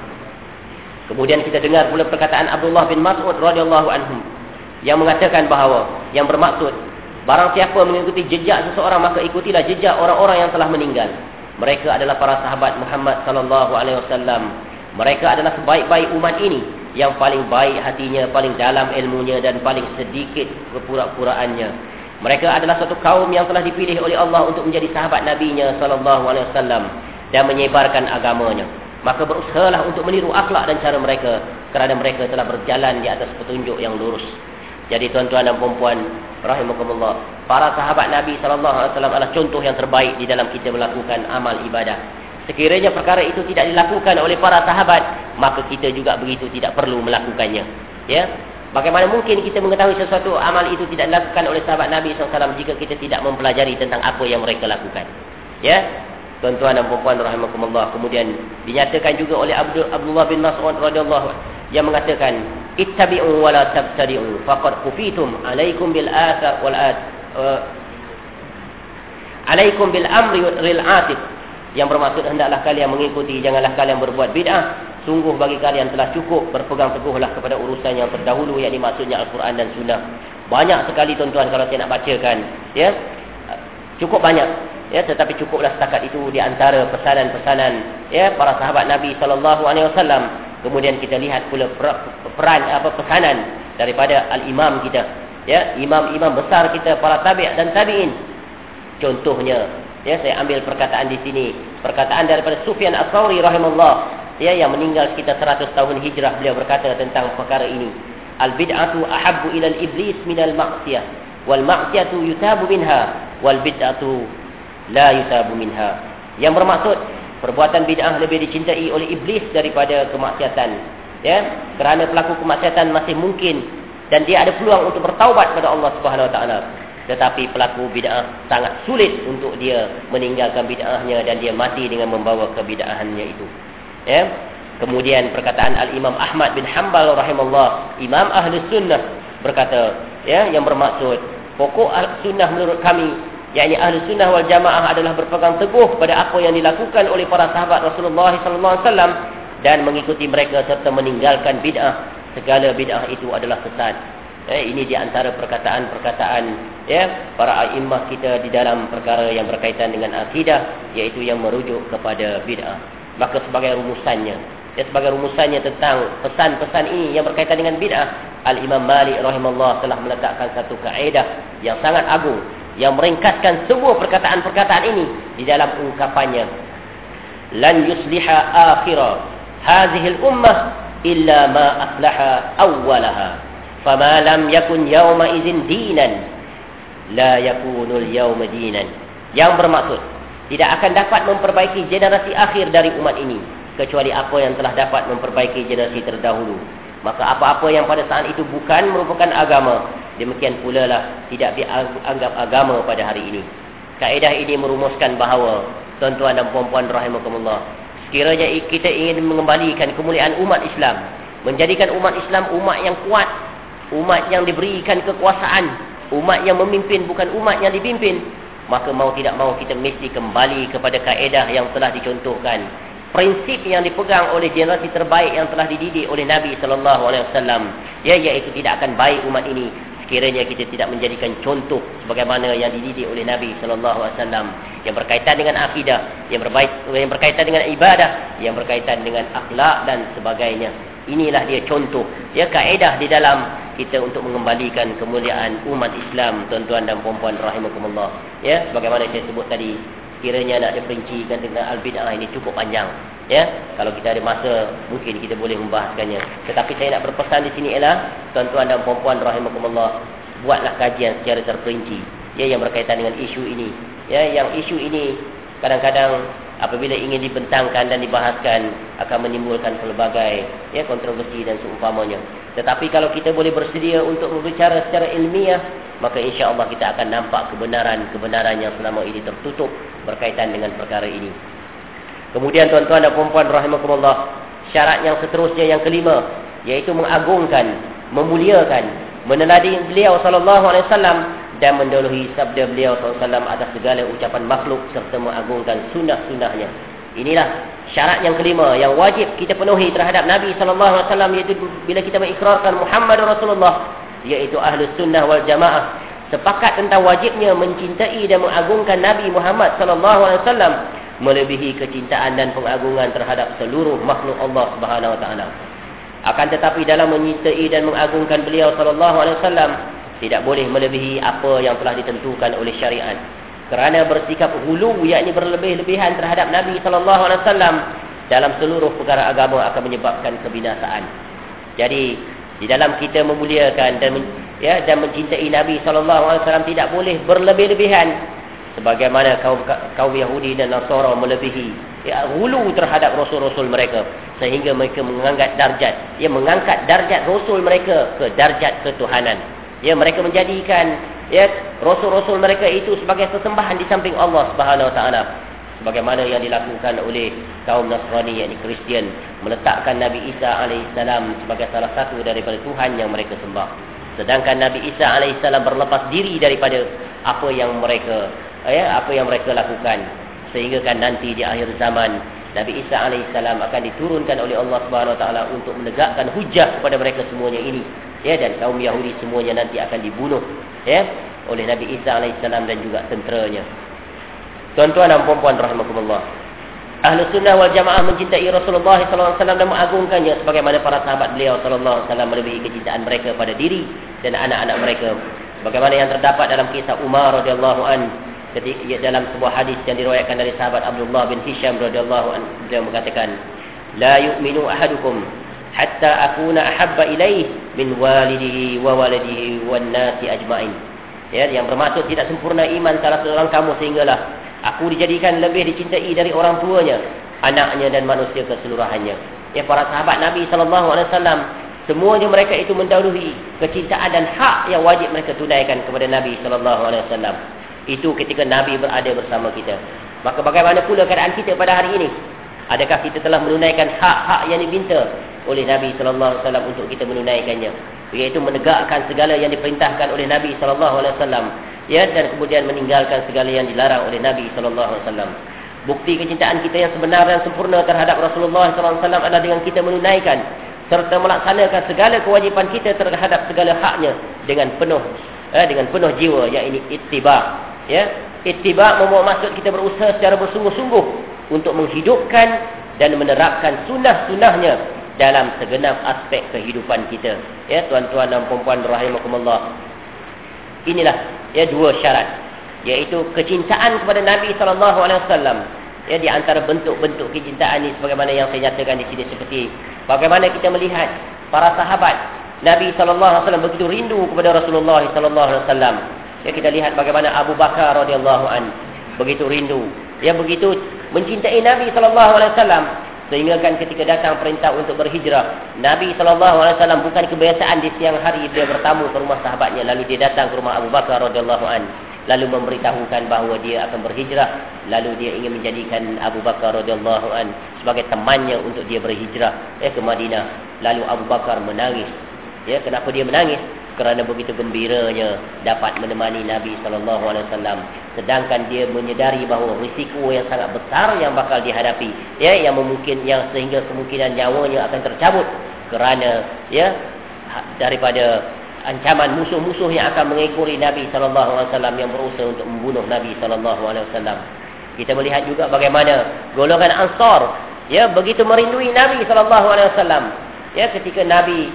A: Kemudian kita dengar pula perkataan Abdullah bin Mas'ud radhiyallahu anhu yang mengatakan bahawa yang bermaksud barang siapa mengikuti jejak seseorang maka ikutilah jejak orang-orang yang telah meninggal. Mereka adalah para sahabat Muhammad sallallahu alaihi wasallam. Mereka adalah sebaik-baik umat ini yang paling baik hatinya paling dalam ilmunya dan paling sedikit kepura-puraannya. Mereka adalah satu kaum yang telah dipilih oleh Allah untuk menjadi sahabat nabinya sallallahu alaihi wasallam dan menyebarkan agamanya maka berusahalah untuk meniru akhlak dan cara mereka kerana mereka telah berjalan di atas petunjuk yang lurus jadi tuan-tuan dan puan-puan rahimakumullah, para sahabat Nabi sallallahu alaihi wasallam adalah contoh yang terbaik di dalam kita melakukan amal ibadah. Sekiranya perkara itu tidak dilakukan oleh para sahabat, maka kita juga begitu tidak perlu melakukannya. Ya. Bagaimana mungkin kita mengetahui sesuatu amal itu tidak dilakukan oleh sahabat Nabi SAW jika kita tidak mempelajari tentang apa yang mereka lakukan. Ya. Tuan-tuan dan puan-puan rahimakumullah. Kemudian dinyatakan juga oleh Abdullah bin Mas'ud radhiyallahu yang mengatakan ittabi'u wa la tabtadi'u faqad kufitum alaikum bil athar wal at uh, alaikum bil amri ril atif yang bermaksud hendaklah kalian mengikuti janganlah kalian berbuat bid'ah. Sungguh bagi kalian telah cukup berpegang teguhlah kepada urusan yang terdahulu yakni maksudnya Al-Quran dan Sunnah. Banyak sekali tuan-tuan kalau saya nak bacakan ya. Cukup banyak ya tetapi cukuplah setakat itu di antara pesanan-pesanan ya para sahabat Nabi sallallahu alaihi wasallam. Kemudian kita lihat pula peran apa pesanan daripada al-imam kita ya imam-imam besar kita para tabi' dan tabi'in. Contohnya ya saya ambil perkataan di sini perkataan daripada Sufyan Ats-Tsauri rahimahullah ya yang meninggal sekitar 100 tahun hijrah. Beliau berkata tentang perkara ini al-bid'atu ahabbu ila al-iblis min al-ma'siyah wal ma'siyatu yutabu minha wal bid'atu la yusabu minha. Yang bermaksud perbuatan bid'ah lebih dicintai oleh iblis daripada kemaksiatan. Ya kerana pelaku kemaksiatan masih mungkin dan dia ada peluang untuk bertaubat kepada Allah Subhanahu wa taala. Tetapi pelaku bid'ah sangat sulit untuk dia meninggalkan bid'ahnya dan dia mati dengan membawa kebid'ahannya itu. Ya kemudian perkataan al-Imam Ahmad bin Hanbal rahimallahu imam ahli sunnah berkata ya yang bermaksud pokok sunnah menurut kami yakni ahli sunnah wal jamaah adalah berpegang teguh pada apa yang dilakukan oleh para sahabat Rasulullah wasallam dan mengikuti mereka serta meninggalkan bid'ah. Segala bid'ah itu adalah sesat. Eh, ini di antara perkataan-perkataan ya para a'immah kita di dalam perkara yang berkaitan dengan akidah iaitu yang merujuk kepada bid'ah. Maka sebagai rumusannya ya sebagai rumusannya tentang pesan-pesan ini yang berkaitan dengan bid'ah. al-Imam Malik rahimahullah telah meletakkan satu kaedah yang sangat agung yang meringkaskan semua perkataan-perkataan ini di dalam ungkapannya. Lan yusliha akhira hadhihi al-ummah illa ma aslaha awwalaha. Fama lam yakun yawma idzin dinan. La yakunul yawma dinan. Yang bermaksud tidak akan dapat memperbaiki generasi akhir dari umat ini kecuali apa yang telah dapat memperbaiki generasi terdahulu. Maka apa-apa yang pada saat itu bukan merupakan agama demikian pula lah tidak dianggap agama pada hari ini. Kaedah ini merumuskan bahawa tuan-tuan dan puan-puan rahimakumullah sekiranya kita ingin mengembalikan kemuliaan umat Islam menjadikan umat Islam umat yang kuat umat yang diberikan kekuasaan umat yang memimpin bukan umat yang dipimpin maka mau tidak mau kita mesti kembali kepada kaedah yang telah dicontohkan prinsip yang dipegang oleh generasi terbaik yang telah dididik oleh Nabi sallallahu alaihi wasallam ya iaitu tidak akan baik umat ini. Sekiranya kita tidak menjadikan contoh sebagaimana yang dididik oleh Nabi sallallahu alaihi wasallam yang berkaitan dengan akidah yang berbaik yang berkaitan dengan ibadah yang berkaitan dengan akhlak dan sebagainya. Inilah dia contoh ya kaedah di dalam kita untuk mengembalikan kemuliaan umat Islam tuan-tuan dan puan-puan rahimakumullah. Ya sebagaimana saya sebut tadi kiranya nak diperincikan dengan al-bid'ah ini cukup panjang ya. Kalau kita ada masa mungkin kita boleh membahaskannya. Tetapi saya nak berpesan di sini ialah tuan-tuan dan puan-puan rahimakumullah buatlah kajian secara terperinci ya yang berkaitan dengan isu ini ya. Yang isu ini kadang-kadang apabila ingin dibentangkan dan dibahaskan akan menimbulkan pelbagai ya kontroversi dan seumpamanya. Tetapi kalau kita boleh bersedia untuk berbicara secara ilmiah maka insya-Allah kita akan nampak kebenaran-kebenaran yang selama ini tertutup berkaitan dengan perkara ini. Kemudian tuan-tuan dan puan-puan rahimakumullah syarat yang seterusnya yang kelima yaitu mengagungkan memuliakan meneladi beliau sallallahu alaihi wasallam dan mendahului sabda beliau SAW atas segala ucapan makhluk serta mengagungkan sunnah-sunnahnya. Inilah syarat yang kelima yang wajib kita penuhi terhadap Nabi SAW iaitu bila kita mengikrarkan Muhammad Rasulullah iaitu Ahlus Sunnah wal Jamaah sepakat tentang wajibnya mencintai dan mengagungkan Nabi Muhammad SAW melebihi kecintaan dan pengagungan terhadap seluruh makhluk Allah Subhanahu Wa Taala. Akan tetapi dalam mencintai dan mengagungkan beliau sallallahu alaihi wasallam tidak boleh melebihi apa yang telah ditentukan oleh syariat. Kerana bersikap hulu yakni berlebih-lebihan terhadap Nabi sallallahu alaihi wasallam dalam seluruh perkara agama akan menyebabkan kebinasaan. Jadi di dalam kita memuliakan dan ya dan mencintai Nabi sallallahu alaihi wasallam tidak boleh berlebih-lebihan. Sebagaimana kaum kaum Yahudi dan Nasara melebihi ya hulu terhadap rasul-rasul mereka. Sehingga mereka mengangkat darjat ya mengangkat darjat rasul mereka ke darjat ketuhanan ya mereka menjadikan ya rasul-rasul mereka itu sebagai sesembahan di samping Allah Subhanahu Wa Taala. Sebagaimana yang dilakukan oleh kaum Nasrani yakni Kristian meletakkan Nabi Isa alaihissalam sebagai salah satu daripada Tuhan yang mereka sembah. Sedangkan Nabi Isa alaihissalam berlepas diri daripada apa yang mereka ya apa yang mereka lakukan. Sehingga kan nanti di akhir zaman Nabi Isa alaihissalam akan diturunkan oleh Allah Subhanahu Wa Taala untuk menegakkan hujah kepada mereka semuanya ini ya dan kaum Yahudi semuanya nanti akan dibunuh ya oleh Nabi Isa alaihissalam dan juga tenteranya. Tuan-tuan dan puan-puan rahimakumullah. Ahlu sunnah wal jamaah mencintai Rasulullah wasallam dan mengagungkannya sebagaimana para sahabat beliau wasallam melebihi kecintaan mereka pada diri dan anak-anak mereka. Bagaimana yang terdapat dalam kisah Umar radhiyallahu an ketika dalam sebuah hadis yang diriwayatkan dari sahabat Abdullah bin Hisham radhiyallahu an dia mengatakan la yu'minu ahadukum hatta akuna ahabba ilaih min walidihi wa waladihi wan nasi ajma'in. Ya, yang bermaksud tidak sempurna iman salah seorang kamu sehinggalah aku dijadikan lebih dicintai dari orang tuanya, anaknya dan manusia keseluruhannya. Ya, para sahabat Nabi sallallahu alaihi wasallam semuanya mereka itu mendahului kecintaan dan hak yang wajib mereka tunaikan kepada Nabi sallallahu alaihi wasallam. Itu ketika Nabi berada bersama kita. Maka bagaimana pula keadaan kita pada hari ini? Adakah kita telah menunaikan hak-hak yang diminta oleh Nabi sallallahu alaihi wasallam untuk kita menunaikannya. Yaitu menegakkan segala yang diperintahkan oleh Nabi sallallahu alaihi wasallam. Ya dan kemudian meninggalkan segala yang dilarang oleh Nabi sallallahu alaihi wasallam. Bukti kecintaan kita yang sebenar dan sempurna terhadap Rasulullah sallallahu alaihi wasallam adalah dengan kita menunaikan serta melaksanakan segala kewajipan kita terhadap segala haknya dengan penuh eh, dengan penuh jiwa yakni ittiba ya. Ittiba membawa maksud kita berusaha secara bersungguh-sungguh untuk menghidupkan dan menerapkan sunnah-sunnahnya dalam segenap aspek kehidupan kita. Ya, tuan-tuan dan puan-puan rahimakumullah. Inilah ya dua syarat, yaitu kecintaan kepada Nabi sallallahu alaihi wasallam. Ya, di antara bentuk-bentuk kecintaan ini sebagaimana yang saya nyatakan di sini seperti bagaimana kita melihat para sahabat Nabi sallallahu alaihi wasallam begitu rindu kepada Rasulullah sallallahu alaihi wasallam. Ya kita lihat bagaimana Abu Bakar radhiyallahu an begitu rindu. Ya begitu mencintai Nabi sallallahu alaihi wasallam sehingga kan ketika datang perintah untuk berhijrah, Nabi wasallam bukan kebiasaan di siang hari dia bertamu ke rumah sahabatnya. Lalu dia datang ke rumah Abu Bakar radhiyallahu an. Lalu memberitahukan bahawa dia akan berhijrah. Lalu dia ingin menjadikan Abu Bakar radhiyallahu an sebagai temannya untuk dia berhijrah eh, ke Madinah. Lalu Abu Bakar menangis ya kenapa dia menangis kerana begitu gembiranya dapat menemani Nabi wasallam sedangkan dia menyedari bahawa risiko yang sangat besar yang bakal dihadapi ya yang memungkin yang sehingga kemungkinan nyawanya akan tercabut kerana ya daripada ancaman musuh-musuh yang akan mengikuri Nabi wasallam yang berusaha untuk membunuh Nabi wasallam. Kita melihat juga bagaimana golongan Ansar ya begitu merindui Nabi wasallam. Ya ketika Nabi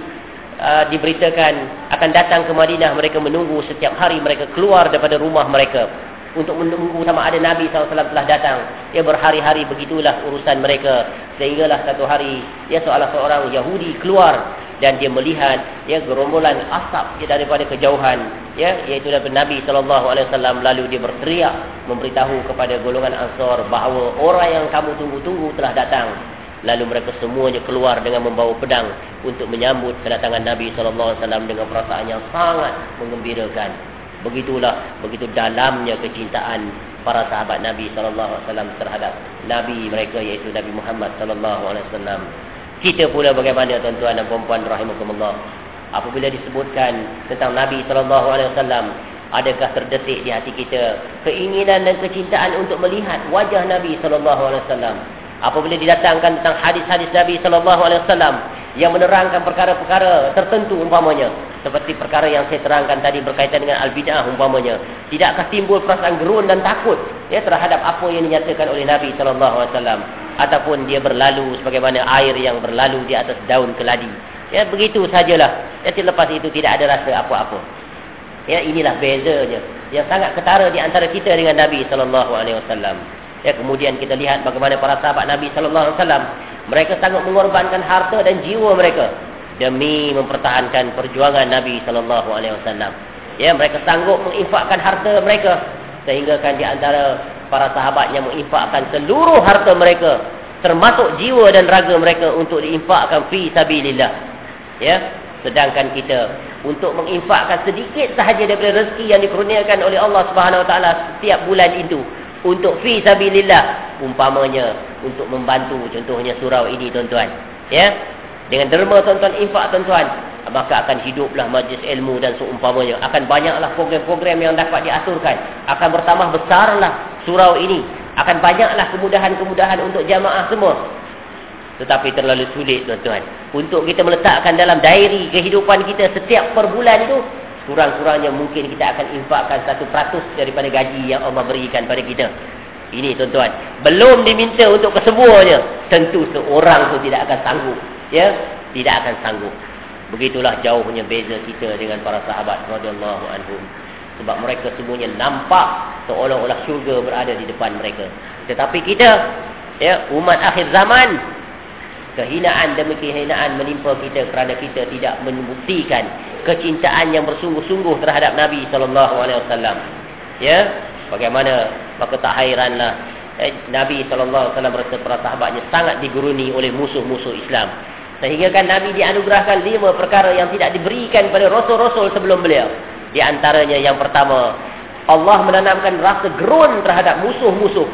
A: uh, diberitakan akan datang ke Madinah mereka menunggu setiap hari mereka keluar daripada rumah mereka untuk menunggu sama ada Nabi SAW telah datang. Ya berhari-hari begitulah urusan mereka. Sehinggalah satu hari, ya seolah seorang Yahudi keluar dan dia melihat ya gerombolan asap ya, daripada kejauhan ya iaitu daripada Nabi sallallahu alaihi wasallam lalu dia berteriak memberitahu kepada golongan Ansar bahawa orang yang kamu tunggu-tunggu telah datang lalu mereka semuanya keluar dengan membawa pedang untuk menyambut kedatangan Nabi sallallahu alaihi wasallam dengan perasaan yang sangat menggembirakan begitulah begitu dalamnya kecintaan para sahabat Nabi sallallahu alaihi wasallam terhadap nabi mereka iaitu Nabi Muhammad sallallahu alaihi wasallam kita pula bagaimana tuan-tuan dan puan-puan rahimakumullah. Apabila disebutkan tentang Nabi sallallahu alaihi wasallam, adakah terdetik di hati kita keinginan dan kecintaan untuk melihat wajah Nabi sallallahu alaihi wasallam? Apabila didatangkan tentang hadis-hadis Nabi sallallahu alaihi wasallam yang menerangkan perkara-perkara tertentu umpamanya seperti perkara yang saya terangkan tadi berkaitan dengan al-bidah umpamanya tidakkah timbul perasaan gerun dan takut ya terhadap apa yang dinyatakan oleh Nabi sallallahu alaihi wasallam ataupun dia berlalu sebagaimana air yang berlalu di atas daun keladi. Ya begitu sajalah. Ya selepas itu tidak ada rasa apa-apa. Ya inilah bezanya. Yang sangat ketara di antara kita dengan Nabi sallallahu alaihi wasallam ya kemudian kita lihat bagaimana para sahabat Nabi sallallahu alaihi wasallam mereka sangat mengorbankan harta dan jiwa mereka demi mempertahankan perjuangan Nabi sallallahu alaihi wasallam. Ya, mereka sanggup menginfakkan harta mereka sehingga kan di antara para sahabat yang menginfakkan seluruh harta mereka termasuk jiwa dan raga mereka untuk diinfakkan fi sabilillah. Ya, sedangkan kita untuk menginfakkan sedikit sahaja daripada rezeki yang dikurniakan oleh Allah Subhanahu wa taala setiap bulan itu untuk fi sabilillah umpamanya untuk membantu contohnya surau ini tuan-tuan. Ya? Dengan derma tuan-tuan infak tuan-tuan maka akan hiduplah majlis ilmu dan seumpamanya. Akan banyaklah program-program yang dapat diaturkan. Akan bertambah besarlah surau ini. Akan banyaklah kemudahan-kemudahan untuk jamaah semua. Tetapi terlalu sulit tuan-tuan. Untuk kita meletakkan dalam diary kehidupan kita setiap per bulan itu kurang-kurangnya mungkin kita akan infakkan satu peratus daripada gaji yang Allah berikan pada kita. Ini tuan-tuan. Belum diminta untuk kesemuanya tentu seorang tu tidak akan sanggup ya? Tidak akan sanggup. Begitulah jauhnya beza kita dengan para sahabat anhum. Sebab mereka semuanya nampak seolah-olah syurga berada di depan mereka. Tetapi kita ya umat akhir zaman kehinaan demi kehinaan menimpa kita kerana kita tidak membuktikan kecintaan yang bersungguh-sungguh terhadap Nabi sallallahu alaihi wasallam ya bagaimana maka tak hairanlah eh, Nabi sallallahu alaihi wasallam berserta para sahabatnya sangat diguruni oleh musuh-musuh Islam Sehingga kan Nabi dianugerahkan lima perkara yang tidak diberikan kepada Rasul-Rasul sebelum beliau. Di antaranya yang pertama, Allah menanamkan rasa gerun terhadap musuh-musuh.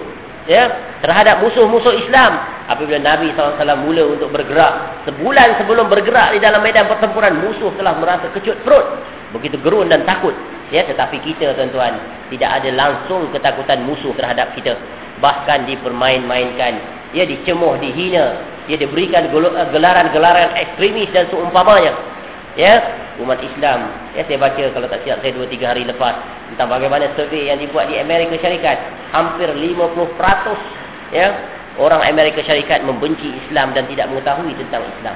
A: Ya, terhadap musuh-musuh Islam. Apabila Nabi SAW mula untuk bergerak. Sebulan sebelum bergerak di dalam medan pertempuran, musuh telah merasa kecut perut. Begitu gerun dan takut. Ya, tetapi kita tuan-tuan, tidak ada langsung ketakutan musuh terhadap kita. Bahkan dipermain-mainkan. Ya, dicemuh, dihina ia diberikan gelaran-gelaran ekstremis dan seumpamanya. Ya, umat Islam. Ya, saya baca kalau tak silap saya 2 3 hari lepas tentang bagaimana survei yang dibuat di Amerika Syarikat, hampir 50% ya, orang Amerika Syarikat membenci Islam dan tidak mengetahui tentang Islam.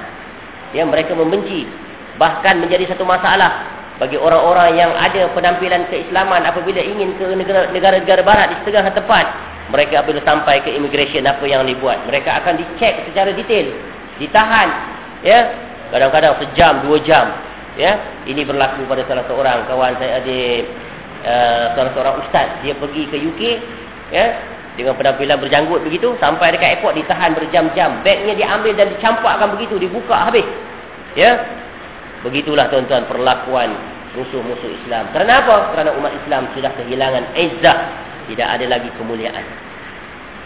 A: Ya, mereka membenci bahkan menjadi satu masalah bagi orang-orang yang ada penampilan keislaman apabila ingin ke negara-negara barat di setengah tempat. Mereka apabila sampai ke immigration apa yang dibuat? Mereka akan dicek secara detail ditahan ya. Kadang-kadang sejam dua jam Ya, ini berlaku pada salah seorang kawan saya ada uh, salah seorang ustaz. Dia pergi ke UK ya dengan penampilan berjanggut begitu sampai dekat airport ditahan berjam-jam. Bagnya diambil dan dicampakkan begitu dibuka habis. Ya begitulah tuan-tuan perlakuan musuh-musuh Islam. Kerana apa? Kerana umat Islam sudah kehilangan izzah. Tidak ada lagi kemuliaan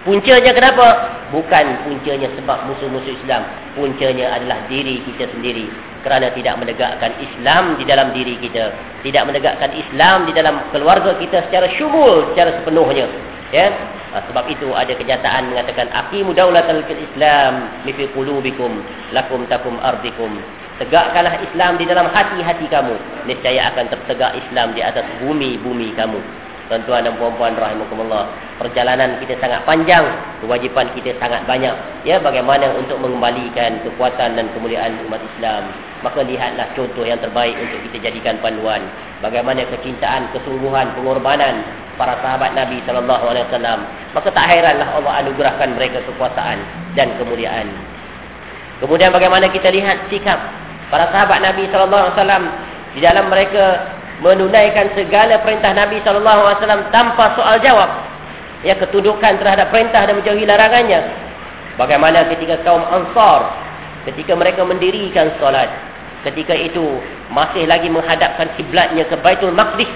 A: Puncanya kenapa? Bukan puncanya sebab musuh-musuh Islam. Puncanya adalah diri kita sendiri. Kerana tidak menegakkan Islam di dalam diri kita. Tidak menegakkan Islam di dalam keluarga kita secara syumul, secara sepenuhnya. Ya? Ha, sebab itu ada kenyataan mengatakan aqimu daulatal Islam fi qulubikum lakum takum ardikum. Tegakkanlah Islam di dalam hati-hati kamu. Niscaya akan tertegak Islam di atas bumi-bumi kamu. Tuan-tuan dan puan-puan rahimakumullah. Perjalanan kita sangat panjang, kewajipan kita sangat banyak. Ya, bagaimana untuk mengembalikan kekuatan dan kemuliaan umat Islam? Maka lihatlah contoh yang terbaik untuk kita jadikan panduan. Bagaimana kecintaan, kesungguhan, pengorbanan para sahabat Nabi sallallahu alaihi wasallam. Maka tak hairanlah Allah anugerahkan mereka kekuasaan dan kemuliaan. Kemudian bagaimana kita lihat sikap para sahabat Nabi sallallahu alaihi wasallam di dalam mereka menunaikan segala perintah Nabi sallallahu alaihi wasallam tanpa soal jawab. Ya ketundukan terhadap perintah dan menjauhi larangannya. Bagaimana ketika kaum Ansar ketika mereka mendirikan solat, ketika itu masih lagi menghadapkan kiblatnya ke Baitul Maqdis.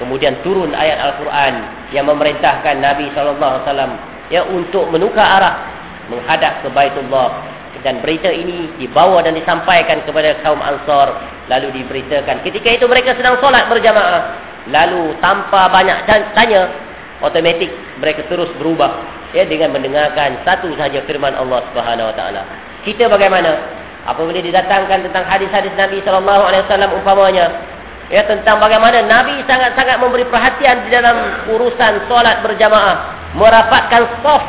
A: Kemudian turun ayat Al-Quran yang memerintahkan Nabi sallallahu alaihi wasallam ya untuk menukar arah menghadap ke Baitullah dan berita ini dibawa dan disampaikan kepada kaum Ansar. Lalu diberitakan ketika itu mereka sedang solat berjamaah. Lalu tanpa banyak tanya otomatik mereka terus berubah ya dengan mendengarkan satu sahaja firman Allah Subhanahu wa taala. Kita bagaimana? Apabila didatangkan tentang hadis-hadis Nabi sallallahu alaihi wasallam umpamanya? Ya tentang bagaimana Nabi sangat-sangat memberi perhatian di dalam urusan solat berjamaah merapatkan saf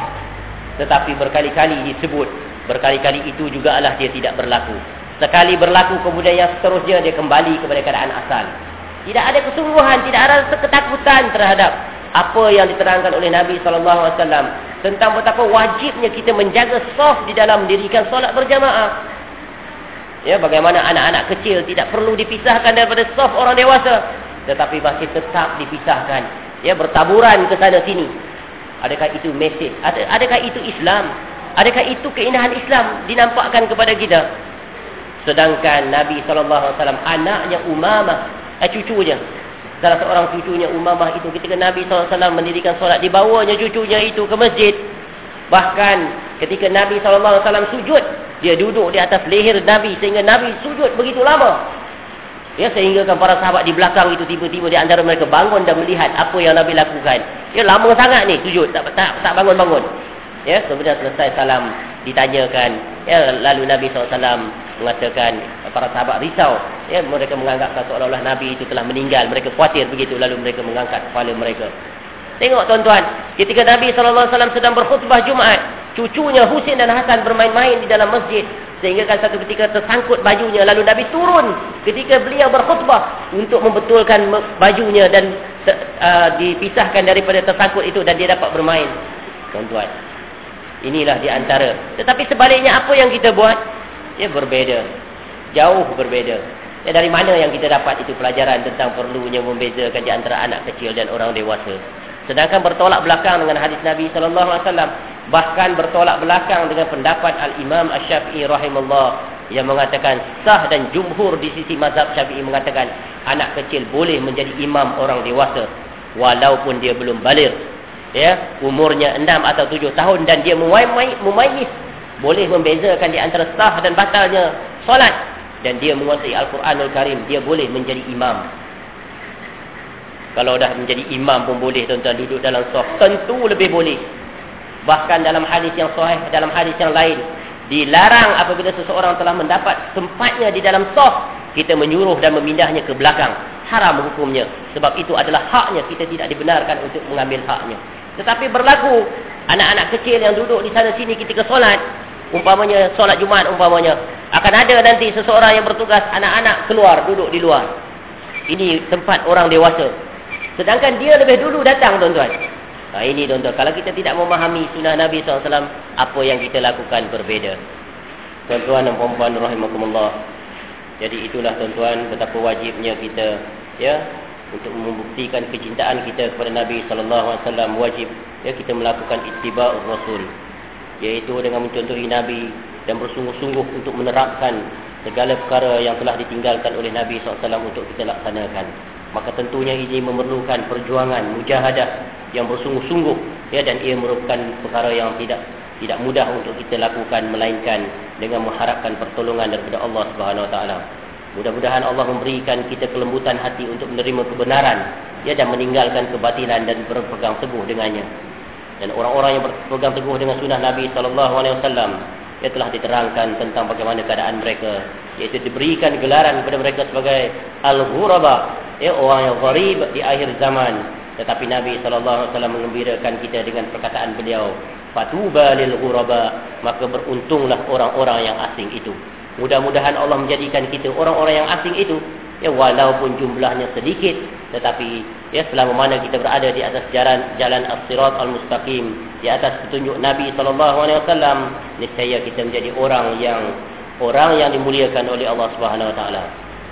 A: tetapi berkali-kali disebut Berkali-kali itu juga adalah dia tidak berlaku. Sekali berlaku kemudian yang seterusnya dia kembali kepada keadaan asal. Tidak ada kesungguhan, tidak ada ketakutan terhadap apa yang diterangkan oleh Nabi SAW tentang betapa wajibnya kita menjaga soft di dalam mendirikan solat berjamaah. Ya, bagaimana anak-anak kecil tidak perlu dipisahkan daripada soft orang dewasa, tetapi masih tetap dipisahkan. Ya, bertaburan ke sana sini. Adakah itu mesej? Adakah itu Islam? Adakah itu keindahan Islam dinampakkan kepada kita? Sedangkan Nabi SAW anaknya Umamah, eh, cucunya. Salah seorang cucunya Umamah itu ketika Nabi SAW mendirikan solat, dibawanya cucunya itu ke masjid. Bahkan ketika Nabi SAW sujud, dia duduk di atas leher Nabi sehingga Nabi sujud begitu lama. Ya sehingga kan para sahabat di belakang itu tiba-tiba di antara mereka bangun dan melihat apa yang Nabi lakukan. Ya lama sangat ni sujud tak tak tak bangun-bangun. Ya, kemudian selesai salam ditanyakan, ya lalu Nabi SAW mengatakan para sahabat risau, ya mereka menganggap seolah-olah Nabi itu telah meninggal, mereka khawatir begitu lalu mereka mengangkat kepala mereka. Tengok tuan-tuan, ketika Nabi SAW sedang berkhutbah Jumaat, cucunya Husin dan Hasan bermain-main di dalam masjid sehingga kan satu ketika tersangkut bajunya lalu Nabi turun ketika beliau berkhutbah untuk membetulkan bajunya dan uh, dipisahkan daripada tersangkut itu dan dia dapat bermain. Tuan-tuan, Inilah di antara. Tetapi sebaliknya apa yang kita buat? Ya berbeza. Jauh berbeza. Ya dari mana yang kita dapat itu pelajaran tentang perlunya membezakan di antara anak kecil dan orang dewasa. Sedangkan bertolak belakang dengan hadis Nabi sallallahu alaihi wasallam, bahkan bertolak belakang dengan pendapat Al-Imam Asy-Syafi'i rahimahullah yang mengatakan sah dan jumhur di sisi mazhab Syafi'i mengatakan anak kecil boleh menjadi imam orang dewasa walaupun dia belum balik ya umurnya 6 atau 7 tahun dan dia memayis. Boleh membezakan di antara sah dan batalnya solat. Dan dia menguasai Al-Quranul Karim dia boleh menjadi imam. Kalau dah menjadi imam pun boleh tuan-tuan duduk dalam sah. Tentu lebih boleh. Bahkan dalam hadis yang sahih dalam hadis yang lain dilarang apabila seseorang telah mendapat tempatnya di dalam sah kita menyuruh dan memindahnya ke belakang. Haram hukumnya. Sebab itu adalah haknya kita tidak dibenarkan untuk mengambil haknya tetapi berlaku anak-anak kecil yang duduk di sana sini ketika solat, umpamanya solat Jumaat umpamanya, akan ada nanti seseorang yang bertugas anak-anak keluar duduk di luar. Ini tempat orang dewasa. Sedangkan dia lebih dulu datang tuan-tuan. Nah, ini tuan-tuan, kalau kita tidak memahami sunnah Nabi SAW, apa yang kita lakukan berbeza. Tuan-tuan dan puan-puan rahimakumullah. Jadi itulah tuan-tuan betapa wajibnya kita ya untuk membuktikan kecintaan kita kepada Nabi sallallahu alaihi wasallam wajib ya kita melakukan ittiba'ur rasul yaitu dengan mencontohi Nabi dan bersungguh-sungguh untuk menerapkan segala perkara yang telah ditinggalkan oleh Nabi SAW untuk kita laksanakan. Maka tentunya ini memerlukan perjuangan, mujahadah yang bersungguh-sungguh ya dan ia merupakan perkara yang tidak tidak mudah untuk kita lakukan melainkan dengan mengharapkan pertolongan daripada Allah Subhanahu Wa Taala. Mudah-mudahan Allah memberikan kita kelembutan hati untuk menerima kebenaran. Ya dan meninggalkan kebatilan dan berpegang teguh dengannya. Dan orang-orang yang berpegang teguh dengan sunnah Nabi wasallam ia telah diterangkan tentang bagaimana keadaan mereka. Iaitu diberikan gelaran kepada mereka sebagai al-ghuraba ya orang yang gharib di akhir zaman. Tetapi Nabi wasallam mengembirakan kita dengan perkataan beliau fatuba lil ghuraba maka beruntunglah orang-orang yang asing itu Mudah-mudahan Allah menjadikan kita orang-orang yang asing itu ya walaupun jumlahnya sedikit tetapi ya selama mana kita berada di atas jalan jalan as-sirat al-mustaqim di atas petunjuk Nabi sallallahu alaihi wasallam niscaya kita menjadi orang yang orang yang dimuliakan oleh Allah Subhanahu wa taala.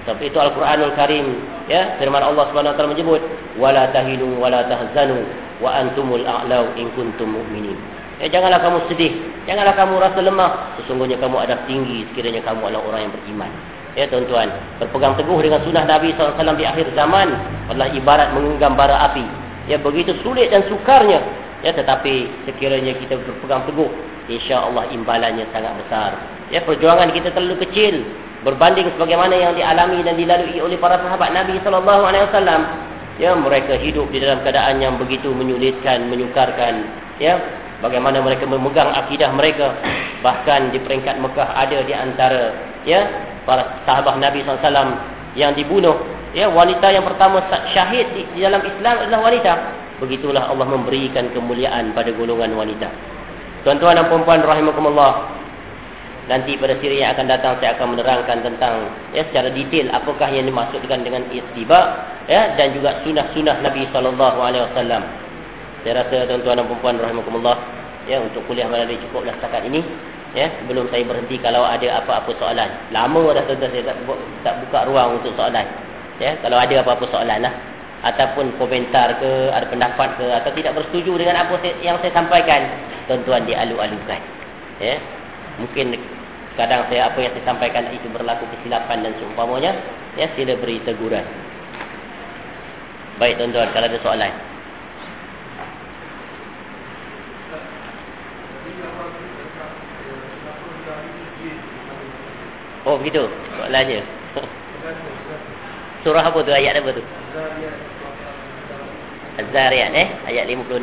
A: Sebab itu Al-Quranul Karim ya firman Allah Subhanahu wa taala menyebut wala tahinu wala tahzanu wa antumul a'lau in kuntum mu'minin. Ya, janganlah kamu sedih. Janganlah kamu rasa lemah. Sesungguhnya kamu ada tinggi sekiranya kamu adalah orang yang beriman. Ya tuan-tuan. Berpegang teguh dengan sunnah Nabi SAW di akhir zaman. adalah ibarat menggenggam bara api. Ya begitu sulit dan sukarnya. Ya tetapi sekiranya kita berpegang teguh. Insya Allah imbalannya sangat besar. Ya perjuangan kita terlalu kecil. Berbanding sebagaimana yang dialami dan dilalui oleh para sahabat Nabi SAW. Ya mereka hidup di dalam keadaan yang begitu menyulitkan, menyukarkan. Ya bagaimana mereka memegang akidah mereka. Bahkan di peringkat Mekah ada di antara ya para sahabat Nabi SAW yang dibunuh. Ya wanita yang pertama syahid di, di dalam Islam adalah wanita. Begitulah Allah memberikan kemuliaan pada golongan wanita. Tuan-tuan dan puan-puan rahimakumullah. Nanti pada siri yang akan datang saya akan menerangkan tentang ya secara detail apakah yang dimaksudkan dengan istiba ya dan juga sunah-sunah Nabi sallallahu alaihi wasallam saya rasa tuan-tuan dan puan-puan rahimakumullah ya untuk kuliah malam ini cukuplah setakat ini ya sebelum saya berhenti kalau ada apa-apa soalan. Lama dah tuan-tuan saya tak, tak buka ruang untuk soalan. Ya kalau ada apa-apa soalan lah ataupun komentar ke ada pendapat ke atau tidak bersetuju dengan apa yang saya sampaikan tuan-tuan dialu-alukan. Ya. Mungkin kadang saya apa yang saya sampaikan itu berlaku kesilapan dan seumpamanya ya sila beri teguran. Baik tuan-tuan kalau ada soalan. Oh begitu soalannya. Surah apa tu ayat apa tu? Az-Zariyat eh ayat 56.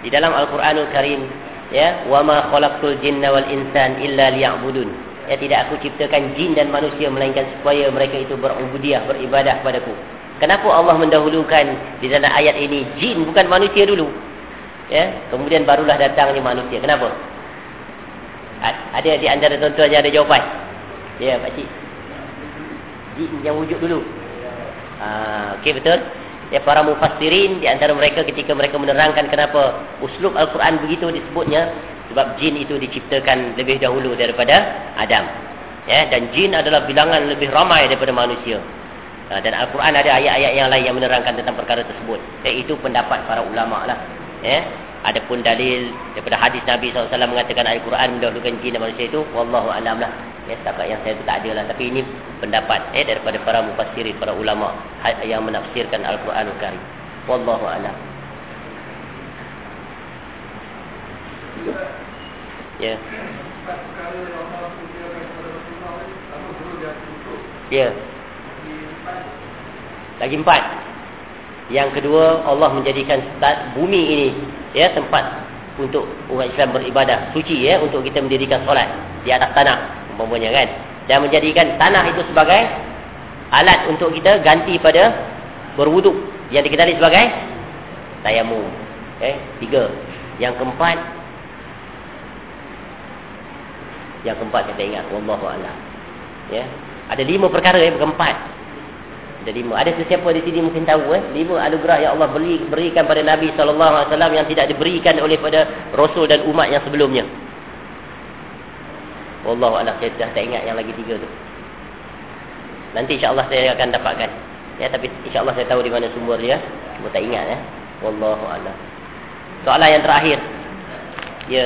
A: Di dalam Al-Quranul Karim ya wa ma khalaqtul jinna wal insan illa liya'budun. Ya tidak aku ciptakan jin dan manusia melainkan supaya mereka itu berubudiah beribadah padaku. Kenapa Allah mendahulukan di dalam ayat ini jin bukan manusia dulu? Ya, kemudian barulah datangnya manusia. Kenapa? Ada di antara tuan-tuan yang ada jawapan? Ya, Pak Cik. Yang wujud dulu. Ah, Okey, betul. Ya, para mufassirin di antara mereka ketika mereka menerangkan kenapa uslub Al-Quran begitu disebutnya. Sebab jin itu diciptakan lebih dahulu daripada Adam. Ya, dan jin adalah bilangan lebih ramai daripada manusia. Ah, dan Al-Quran ada ayat-ayat yang lain yang menerangkan tentang perkara tersebut. Iaitu pendapat para ulama lah. Ya, Adapun dalil daripada hadis Nabi SAW mengatakan Al-Quran mendahulukan jin dan manusia itu Wallahu alam lah. Ya, Setakat yang saya itu tak ada lah. Tapi ini pendapat eh, daripada para mufassirin, para ulama Yang menafsirkan Al-Quran Al-Karim Wallahu alam. Ya. Ya. Lagi empat Yang kedua Allah menjadikan bumi ini ya tempat untuk umat Islam beribadah. Suci ya untuk kita mendirikan solat di atas tanah umpamanya kan? Dan menjadikan tanah itu sebagai alat untuk kita ganti pada berwuduk. Yang dikenali sebagai tayamum okay? tiga. Yang keempat yang keempat saya ingat wallahu a'lam ya. Ada lima perkara yang keempat ada lima. Ada sesiapa di sini mungkin tahu eh? Lima anugerah yang Allah beri, berikan pada Nabi SAW yang tidak diberikan oleh pada Rasul dan umat yang sebelumnya. Wallahu a'lam. Saya dah tak ingat yang lagi tiga tu. Nanti insya-Allah saya akan dapatkan. Ya, tapi insya-Allah saya tahu di mana sumber dia. Cuma tak ingat ya. Wallahu a'lam. Soalan yang terakhir. Ya.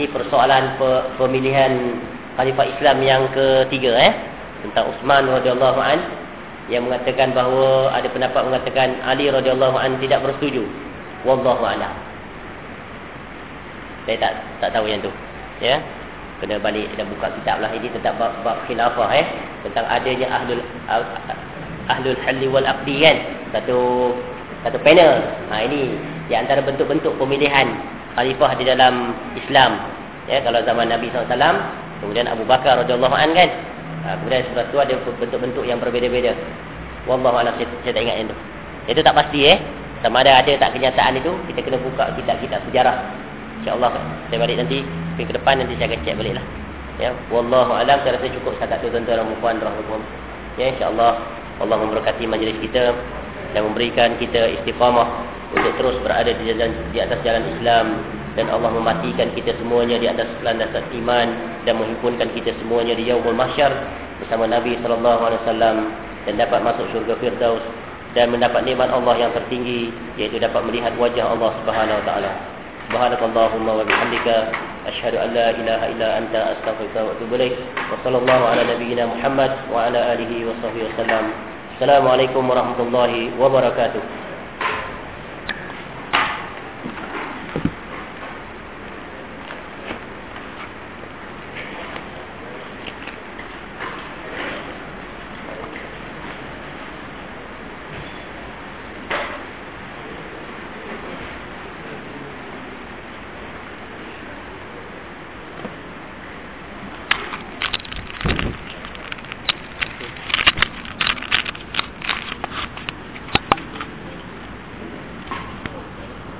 A: Ini persoalan pe pemilihan khalifah Islam yang ketiga eh tentang Uthman radhiyallahu an yang mengatakan bahawa ada pendapat mengatakan Ali radhiyallahu an tidak bersetuju. Wallahu a'lam. Saya tak tak tahu yang tu. Ya. Kena balik dan buka kitab lah ini tentang bab, bab khilafah eh tentang adanya ahlul ahlul halli wal aqdi kan. Satu satu panel. Ha ini di antara bentuk-bentuk pemilihan khalifah di dalam Islam. Ya, kalau zaman Nabi SAW, kemudian Abu Bakar radhiyallahu an kan. Ha, kemudian setelah itu ada bentuk-bentuk yang berbeza-beza. Wallahu a'lam saya, saya tak ingat itu. Itu tak pasti eh. Sama ada ada tak kenyataan itu, kita kena buka kitab-kitab sejarah. Insya-Allah saya balik nanti minggu ke depan nanti saya akan cek baliklah. Ya, wallahu a'lam saya rasa cukup setakat itu tuan-tuan dan puan rahmatullah. Ya, insya-Allah Allah memberkati majlis kita dan memberikan kita istiqamah untuk terus berada di jalan di atas jalan Islam dan Allah mematikan kita semuanya di atas landasan iman dan menghimpunkan kita semuanya di yaumul mahsyar bersama Nabi sallallahu alaihi wasallam dan dapat masuk syurga firdaus dan mendapat nikmat Allah yang tertinggi yaitu dapat melihat wajah Allah Subhanahu wa taala. Subhanakallahumma wa bihamdika asyhadu an la ilaha illa anta astaghfiruka wa atubu ilaik. Wa sallallahu ala nabiyyina Muhammad wa ala alihi wa sahbihi wasallam. Assalamualaikum warahmatullahi wabarakatuh.